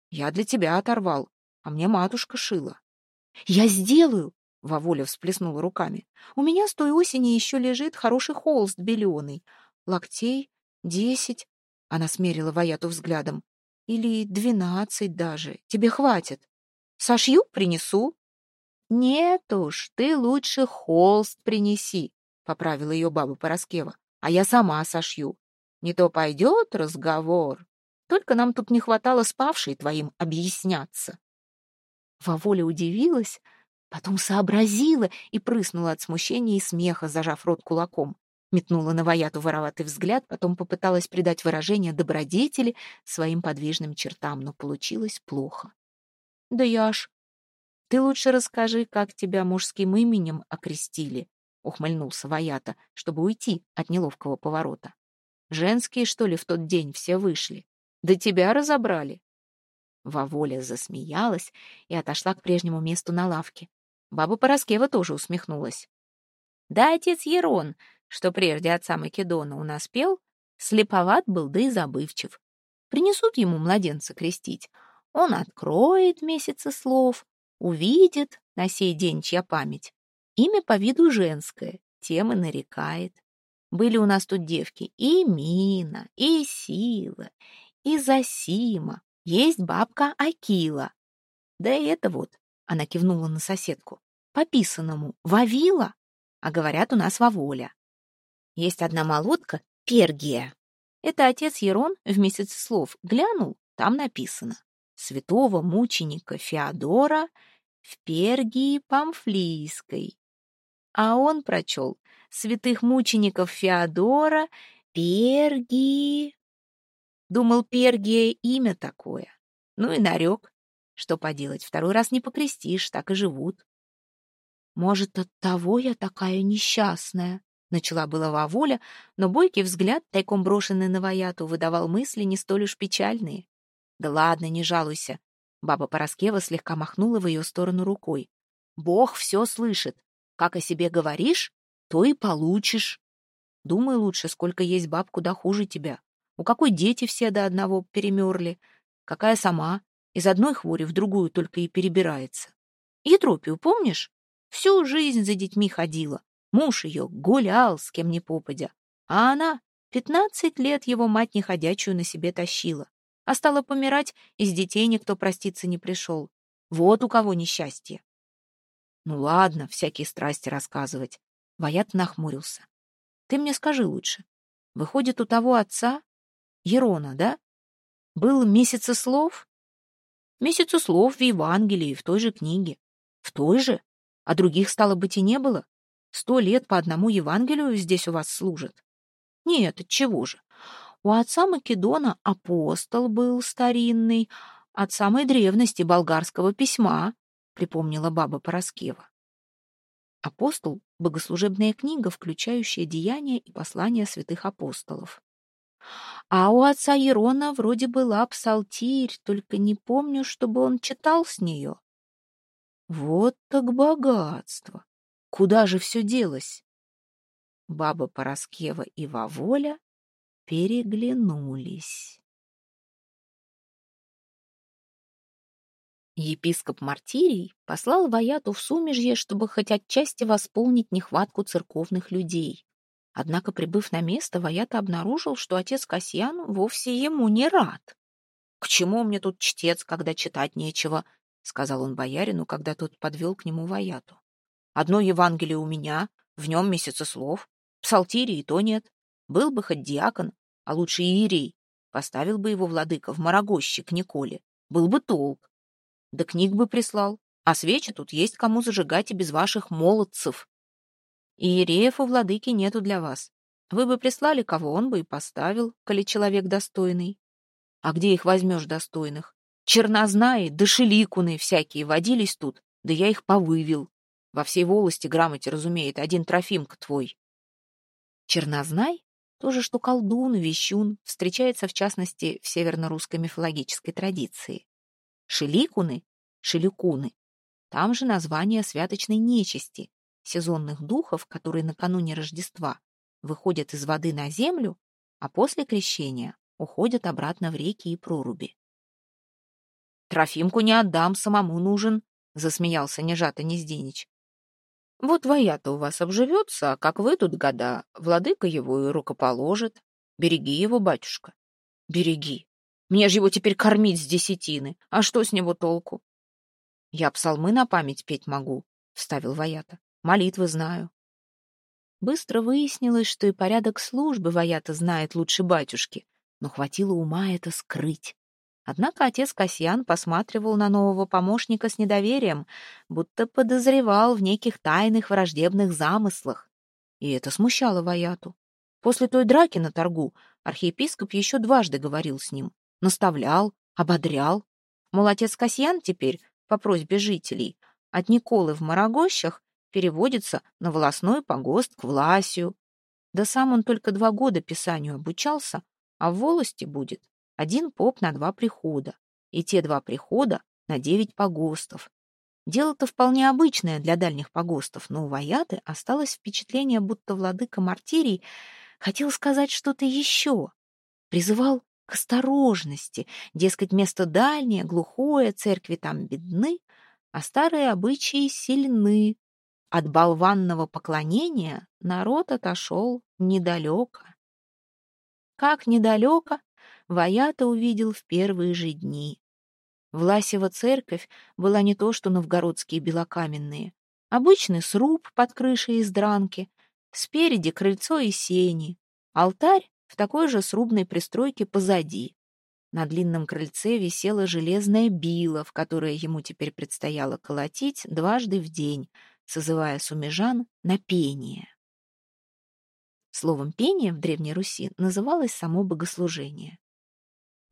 Я для тебя оторвал, а мне матушка шила. Я сделаю, Воволя всплеснула руками. У меня с той осени еще лежит хороший холст беленый. Локтей десять. Она смерила Ваяту взглядом. Или двенадцать даже. Тебе хватит. Сошью, принесу. «Нет уж, ты лучше холст принеси», — поправила ее баба Пороскева, «а я сама сошью. Не то пойдет разговор. Только нам тут не хватало спавшей твоим объясняться». Воволя удивилась, потом сообразила и прыснула от смущения и смеха, зажав рот кулаком. Метнула на вороватый взгляд, потом попыталась придать выражение добродетели своим подвижным чертам, но получилось плохо. Да я ж. Ты лучше расскажи, как тебя мужским именем окрестили, ухмыльнулся Ваята, чтобы уйти от неловкого поворота. Женские, что ли, в тот день все вышли? Да тебя разобрали. Воволя засмеялась и отошла к прежнему месту на лавке. Баба Пороскева тоже усмехнулась. Да отец Ерон, что прежде отца Македона у нас пел, слеповат был да и забывчив. Принесут ему младенца крестить. Он откроет месяцы слов, увидит на сей день чья память. Имя по виду женское, тем и нарекает. Были у нас тут девки и Мина, и Сила, и Засима, есть бабка Акила. Да и это вот, она кивнула на соседку, по-писанному Вавила, а говорят у нас Ваволя. Есть одна молотка Пергия. Это отец Ерон в месяц слов глянул, там написано святого мученика Феодора в Пергии Памфлийской. А он прочел святых мучеников Феодора Пергии. Думал, Пергия имя такое. Ну и нарек. Что поделать, второй раз не покрестишь, так и живут. Может, от того я такая несчастная? Начала была Ваволя, но бойкий взгляд, тайком брошенный на Ваяту, выдавал мысли не столь уж печальные. «Да ладно, не жалуйся». Баба Пороскева слегка махнула в ее сторону рукой. «Бог все слышит. Как о себе говоришь, то и получишь. Думай лучше, сколько есть баб куда хуже тебя. У какой дети все до одного перемерли, какая сама из одной хвори в другую только и перебирается. Етропию помнишь? Всю жизнь за детьми ходила. Муж ее гулял с кем ни попадя. А она пятнадцать лет его мать неходячую на себе тащила. А стала помирать, из детей никто проститься не пришел. Вот у кого несчастье. Ну ладно, всякие страсти рассказывать. Ваят нахмурился. Ты мне скажи лучше. Выходит, у того отца, Ерона, да? Был месяц слов? Месяц слов в Евангелии, в той же книге. В той же? А других, стало быть, и не было? Сто лет по одному Евангелию здесь у вас служат? Нет, чего же? У отца Македона апостол был старинный, от самой древности болгарского письма, припомнила баба Пороскева. Апостол — богослужебная книга, включающая деяния и послания святых апостолов. А у отца Ерона вроде была псалтирь, только не помню, чтобы он читал с нее. Вот так богатство! Куда же все делось? Баба Пороскева и Ваволя переглянулись. Епископ Мартирий послал Ваяту в Сумежье, чтобы хоть отчасти восполнить нехватку церковных людей. Однако, прибыв на место, Ваята обнаружил, что отец Касьян вовсе ему не рад. «К чему мне тут чтец, когда читать нечего?» — сказал он боярину, когда тот подвел к нему Ваяту. «Одно Евангелие у меня, в нем месяца слов, псалтири и то нет. Был бы хоть диакон, а лучше иерей, поставил бы его владыка в Марагоще к Николе, был бы толк. Да книг бы прислал, а свечи тут есть кому зажигать и без ваших молодцев. Иереев у владыки нету для вас. Вы бы прислали кого, он бы и поставил, коли человек достойный. А где их возьмешь достойных? Чернознаи да шеликуны всякие водились тут, да я их повывел. Во всей волости грамоте, разумеет, один Трофимка твой. Чернознай то же, что колдун, вещун, встречается в частности в северно-русской мифологической традиции. Шеликуны — шелюкуны. Там же название святочной нечисти, сезонных духов, которые накануне Рождества выходят из воды на землю, а после крещения уходят обратно в реки и проруби. «Трофимку не отдам, самому нужен», — засмеялся Нежата Незденич. Вот твоя-то у вас обживется, а как вы тут года, владыка его и рукоположит. Береги его, батюшка. Береги. Мне же его теперь кормить с десятины. А что с него толку? Я псалмы на память петь могу, — вставил Ваята. Молитвы знаю. Быстро выяснилось, что и порядок службы Ваята знает лучше батюшки, но хватило ума это скрыть. Однако отец Касьян посматривал на нового помощника с недоверием, будто подозревал в неких тайных враждебных замыслах. И это смущало Ваяту. После той драки на торгу архиепископ еще дважды говорил с ним, наставлял, ободрял. Мол, отец Касьян теперь по просьбе жителей, от Николы в Марагощах переводится на волосной погост к Власию. Да сам он только два года писанию обучался, а в волости будет один поп на два прихода, и те два прихода на девять погостов. Дело-то вполне обычное для дальних погостов, но у Ваяты осталось впечатление, будто владыка Мартирий хотел сказать что-то еще. Призывал к осторожности, дескать, место дальнее, глухое, церкви там бедны, а старые обычаи сильны. От болванного поклонения народ отошел недалеко. Как недалеко Ваята увидел в первые же дни. Власева церковь была не то что новгородские белокаменные. Обычный сруб под крышей из дранки, спереди крыльцо и сени, алтарь в такой же срубной пристройке позади. На длинном крыльце висела железная била, в которое ему теперь предстояло колотить дважды в день, созывая сумежан на пение. Словом «пение» в Древней Руси называлось само богослужение.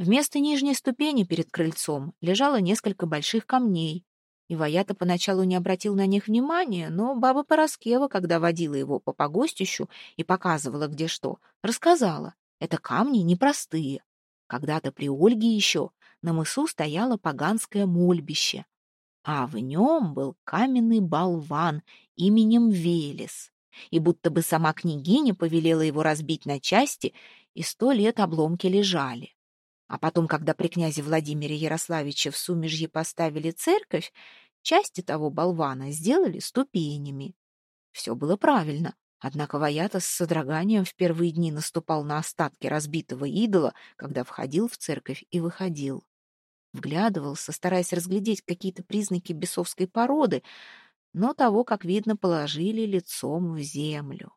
Вместо нижней ступени перед крыльцом лежало несколько больших камней, и Ваята поначалу не обратил на них внимания, но баба Пороскева, когда водила его по погостищу и показывала, где что, рассказала. Это камни непростые. Когда-то при Ольге еще на мысу стояло поганское мольбище, а в нем был каменный болван именем Велес. И будто бы сама княгиня повелела его разбить на части, и сто лет обломки лежали. А потом, когда при князе Владимире Ярославиче в Сумежье поставили церковь, части того болвана сделали ступенями. Все было правильно, однако Ваята с содроганием в первые дни наступал на остатки разбитого идола, когда входил в церковь и выходил. Вглядывался, стараясь разглядеть какие-то признаки бесовской породы, но того, как видно, положили лицом в землю.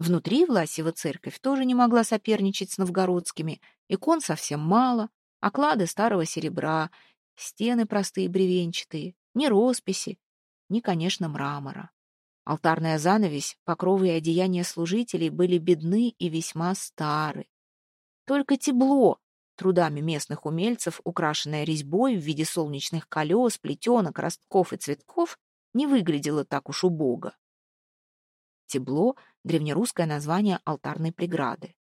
Внутри Власева церковь тоже не могла соперничать с новгородскими. Икон совсем мало, оклады старого серебра, стены простые бревенчатые, ни росписи, ни, конечно, мрамора. Алтарная занавесь, покровы и одеяния служителей были бедны и весьма стары. Только тебло, трудами местных умельцев, украшенное резьбой в виде солнечных колес, плетенок, ростков и цветков, не выглядело так уж убого. Тебло — древнерусское название алтарной преграды.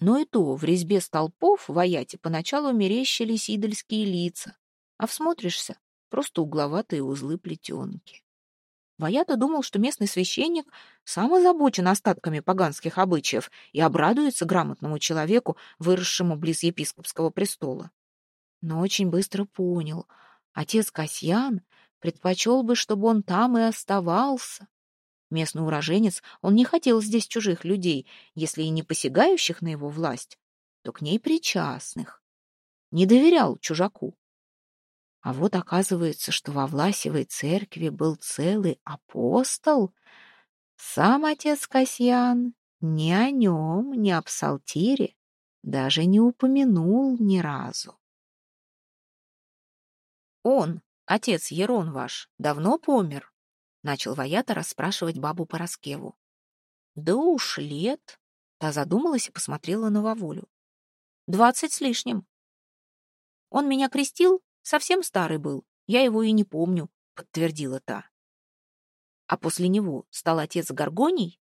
Но и то в резьбе столпов в Аяте поначалу мерещились идольские лица, а всмотришься — просто угловатые узлы плетенки. Ваята думал, что местный священник сам озабочен остатками поганских обычаев и обрадуется грамотному человеку, выросшему близ епископского престола. Но очень быстро понял, отец Касьян предпочел бы, чтобы он там и оставался, Местный уроженец, он не хотел здесь чужих людей, если и не посягающих на его власть, то к ней причастных. Не доверял чужаку. А вот оказывается, что во Власевой церкви был целый апостол. Сам отец Касьян ни о нем, ни о псалтире даже не упомянул ни разу. Он, отец Ерон ваш, давно помер? Начал Ваята расспрашивать бабу Пороскеву. Да уж лет. Та задумалась и посмотрела на Вовулю. Двадцать с лишним. Он меня крестил, совсем старый был. Я его и не помню, подтвердила та. А после него стал отец Горгоний?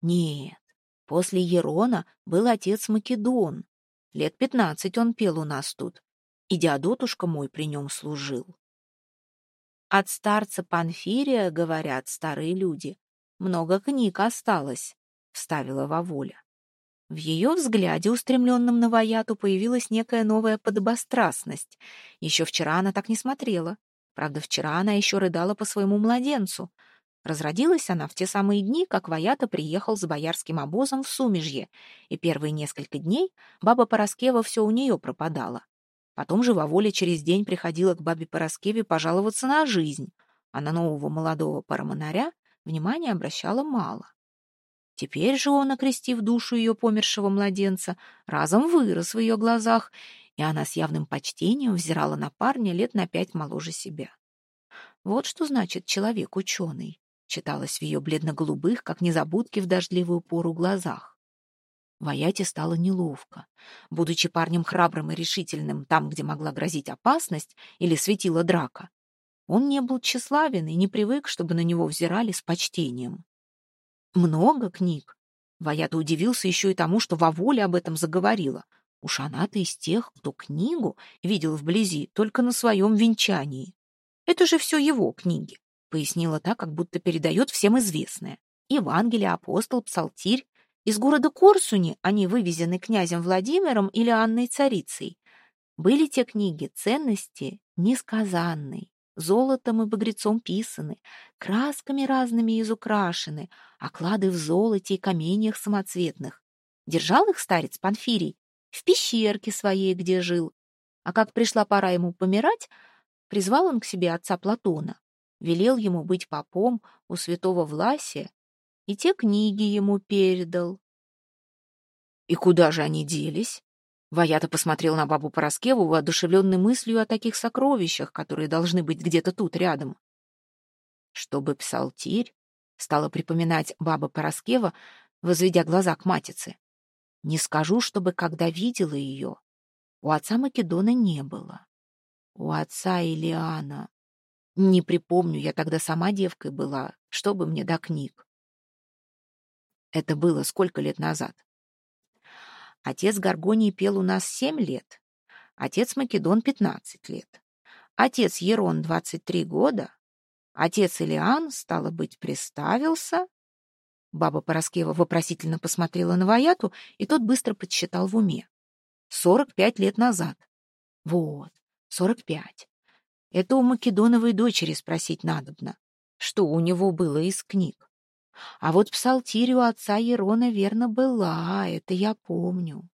Нет, после Ерона был отец Македон. Лет пятнадцать он пел у нас тут, и дядотушка мой при нем служил. От старца Панфирия, говорят старые люди, много книг осталось, — вставила Вавуля. В ее взгляде, устремленном на Ваяту, появилась некая новая подобострастность. Еще вчера она так не смотрела. Правда, вчера она еще рыдала по своему младенцу. Разродилась она в те самые дни, как Ваята приехал с боярским обозом в Сумежье, и первые несколько дней баба Пороскева все у нее пропадала. Потом же Воволя через день приходила к бабе Пороскеве пожаловаться на жизнь, а на нового молодого парамонаря внимания обращала мало. Теперь же он, окрестив душу ее помершего младенца, разом вырос в ее глазах, и она с явным почтением взирала на парня лет на пять моложе себя. Вот что значит человек-ученый, читалось в ее бледно-голубых, как незабудки в дождливую пору глазах. Ваяте стало неловко. Будучи парнем храбрым и решительным там, где могла грозить опасность или светила драка, он не был тщеславен и не привык, чтобы на него взирали с почтением. Много книг. Ваята удивился еще и тому, что Ваволя об этом заговорила. Уж она-то из тех, кто книгу видел вблизи только на своем венчании. Это же все его книги, пояснила так, как будто передает всем известное. Евангелие, апостол, псалтирь из города Корсуни они вывезены князем Владимиром или Анной Царицей. Были те книги ценности несказанной, золотом и багрецом писаны, красками разными изукрашены, оклады в золоте и каменьях самоцветных. Держал их старец Панфирий в пещерке своей, где жил. А как пришла пора ему помирать, призвал он к себе отца Платона, велел ему быть попом у святого Власия и те книги ему передал. И куда же они делись? Ваята посмотрел на бабу Пороскеву, воодушевленной мыслью о таких сокровищах, которые должны быть где-то тут рядом. Чтобы псалтирь, стала припоминать баба Пороскева, возведя глаза к матице. Не скажу, чтобы когда видела ее. У отца Македона не было. У отца Илиана. Не припомню, я тогда сама девкой была, чтобы мне до книг. Это было сколько лет назад? Отец Гаргоний пел у нас семь лет, отец Македон — пятнадцать лет, отец Ерон — двадцать три года, отец Илиан, стало быть, приставился. Баба Пороскева вопросительно посмотрела на Ваяту, и тот быстро подсчитал в уме. Сорок пять лет назад. Вот, сорок пять. Это у Македоновой дочери спросить надобно, что у него было из книг. А вот псалтирь у отца Ерона верно была, это я помню.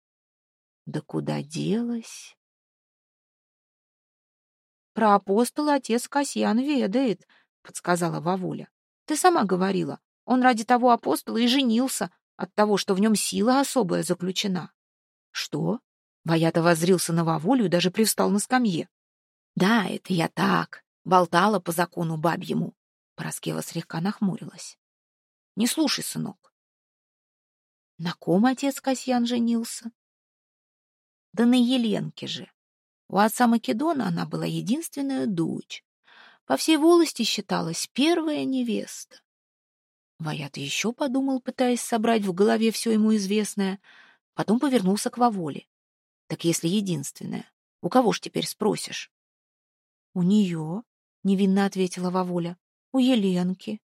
Да куда делась? Про апостола отец Касьян ведает, подсказала Вавуля. Ты сама говорила, он ради того апостола и женился, от того, что в нем сила особая заключена. Что? Ваята воззрился на Вавулю и даже привстал на скамье. Да, это я так, болтала по закону бабьему. Пороскева слегка нахмурилась. Не слушай, сынок. На ком отец Касьян женился? Да на Еленке же. У отца Македона она была единственная дочь. По всей волости считалась первая невеста. Ваят еще подумал, пытаясь собрать в голове все ему известное, потом повернулся к Ваволе. Так если единственная, у кого ж теперь спросишь? — У нее, — невинно ответила Ваволя, — у Еленки.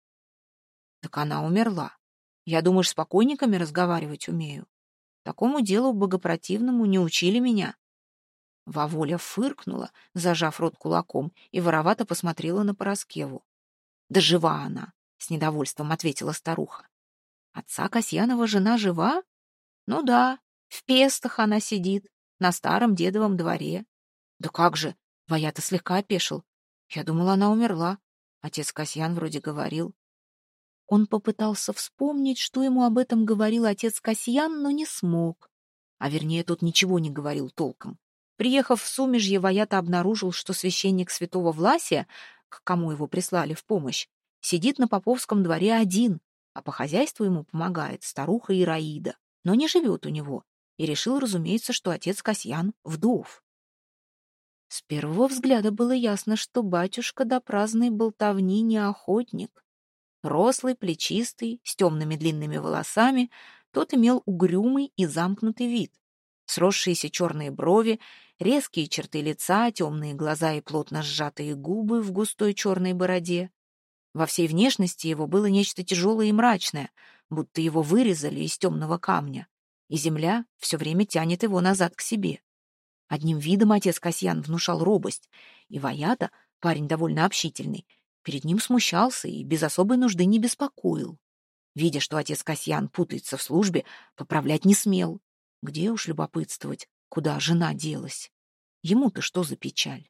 Так она умерла. Я, думаешь, с покойниками разговаривать умею? Такому делу богопротивному не учили меня. Ваволя фыркнула, зажав рот кулаком, и воровато посмотрела на Пороскеву. «Да жива она!» — с недовольством ответила старуха. «Отца Касьянова жена жива? Ну да, в пестах она сидит, на старом дедовом дворе. Да как же!» — Ваята слегка опешил. «Я думала, она умерла. Отец Касьян вроде говорил. Он попытался вспомнить, что ему об этом говорил отец Касьян, но не смог. А вернее, тот ничего не говорил толком. Приехав в Сумежье, Ваята обнаружил, что священник святого Власия, к кому его прислали в помощь, сидит на Поповском дворе один, а по хозяйству ему помогает старуха Ираида, но не живет у него, и решил, разумеется, что отец Касьян — вдов. С первого взгляда было ясно, что батюшка до праздной болтовни не охотник. Рослый, плечистый, с темными длинными волосами, тот имел угрюмый и замкнутый вид. Сросшиеся черные брови, резкие черты лица, темные глаза и плотно сжатые губы в густой черной бороде. Во всей внешности его было нечто тяжелое и мрачное, будто его вырезали из темного камня, и земля все время тянет его назад к себе. Одним видом отец Касьян внушал робость, и Ваята, парень довольно общительный, перед ним смущался и без особой нужды не беспокоил. Видя, что отец Касьян путается в службе, поправлять не смел. Где уж любопытствовать, куда жена делась? Ему-то что за печаль?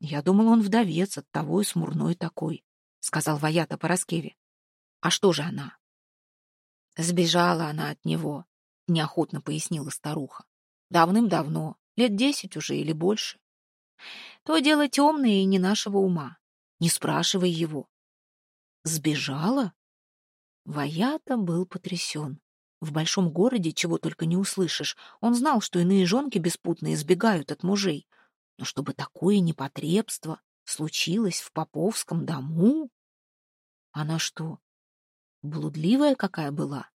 Я думал, он вдовец, от того и смурной такой, — сказал Ваята Пороскеве. А что же она? Сбежала она от него, — неохотно пояснила старуха. Давным-давно, лет десять уже или больше. То дело темное и не нашего ума. Не спрашивай его. Сбежала? Ваята был потрясен. В большом городе чего только не услышишь. Он знал, что иные жонки беспутные избегают от мужей. Но чтобы такое непотребство случилось в Поповском дому? Она что, блудливая какая была?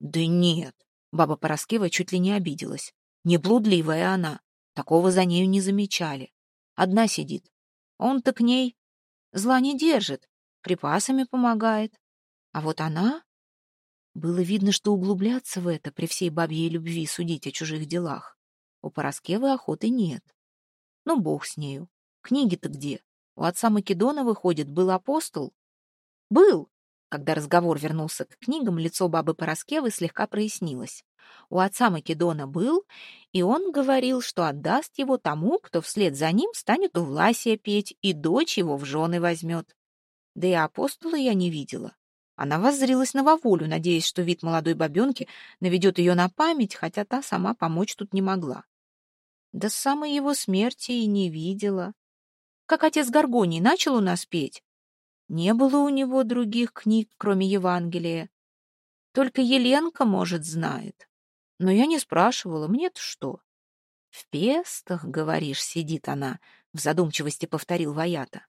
Да нет, баба Пороскева чуть ли не обиделась. Не блудливая она, такого за нею не замечали. Одна сидит. Он-то к ней зла не держит, припасами помогает. А вот она было видно, что углубляться в это при всей бабьей любви судить о чужих делах у Пороскевы охоты нет. Ну, бог с нею. Книги-то где? У отца Македона, выходит, был апостол? Был. Когда разговор вернулся к книгам, лицо бабы Пороскевы слегка прояснилось. У отца Македона был, и он говорил, что отдаст его тому, кто вслед за ним станет у Власия петь, и дочь его в жены возьмет. Да и апостола я не видела. Она воззрилась на Воволю, надеясь, что вид молодой бабенки наведет ее на память, хотя та сама помочь тут не могла. Да с самой его смерти и не видела. Как отец Горгоний начал у нас петь, не было у него других книг, кроме Евангелия. Только Еленка, может, знает. Но я не спрашивала, мне-то что? В пестах, говоришь, сидит она, в задумчивости повторил Ваята.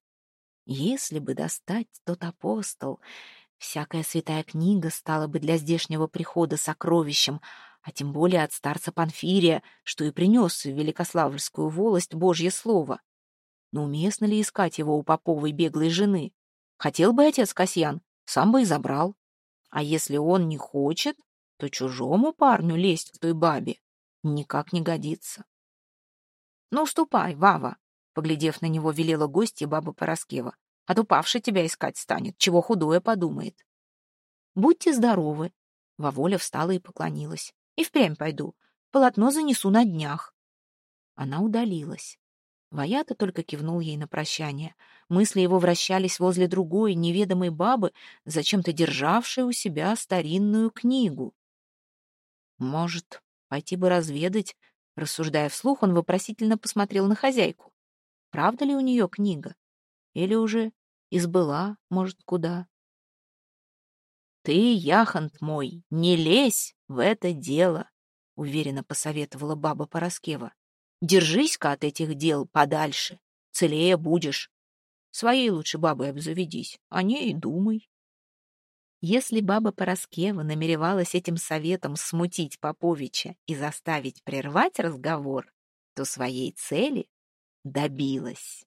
Если бы достать тот апостол, Всякая святая книга стала бы для здешнего прихода сокровищем, а тем более от старца Панфирия, что и принес в Великославльскую волость Божье слово. Но уместно ли искать его у поповой беглой жены? Хотел бы отец Касьян, сам бы и забрал. А если он не хочет, то чужому парню лезть к той бабе никак не годится. «Ну, ступай, Вава!» — поглядев на него, велела гостья баба Пороскева а то павший тебя искать станет, чего худое подумает. Будьте здоровы. Воволя встала и поклонилась. И впрямь пойду. Полотно занесу на днях. Она удалилась. Ваята только кивнул ей на прощание. Мысли его вращались возле другой, неведомой бабы, зачем-то державшей у себя старинную книгу. Может, пойти бы разведать? Рассуждая вслух, он вопросительно посмотрел на хозяйку. Правда ли у нее книга? Или уже избыла, может, куда. «Ты, яхонт мой, не лезь в это дело», — уверенно посоветовала баба Пороскева. «Держись-ка от этих дел подальше, целее будешь. Своей лучше бабой обзаведись, о ней и думай». Если баба Пороскева намеревалась этим советом смутить Поповича и заставить прервать разговор, то своей цели добилась.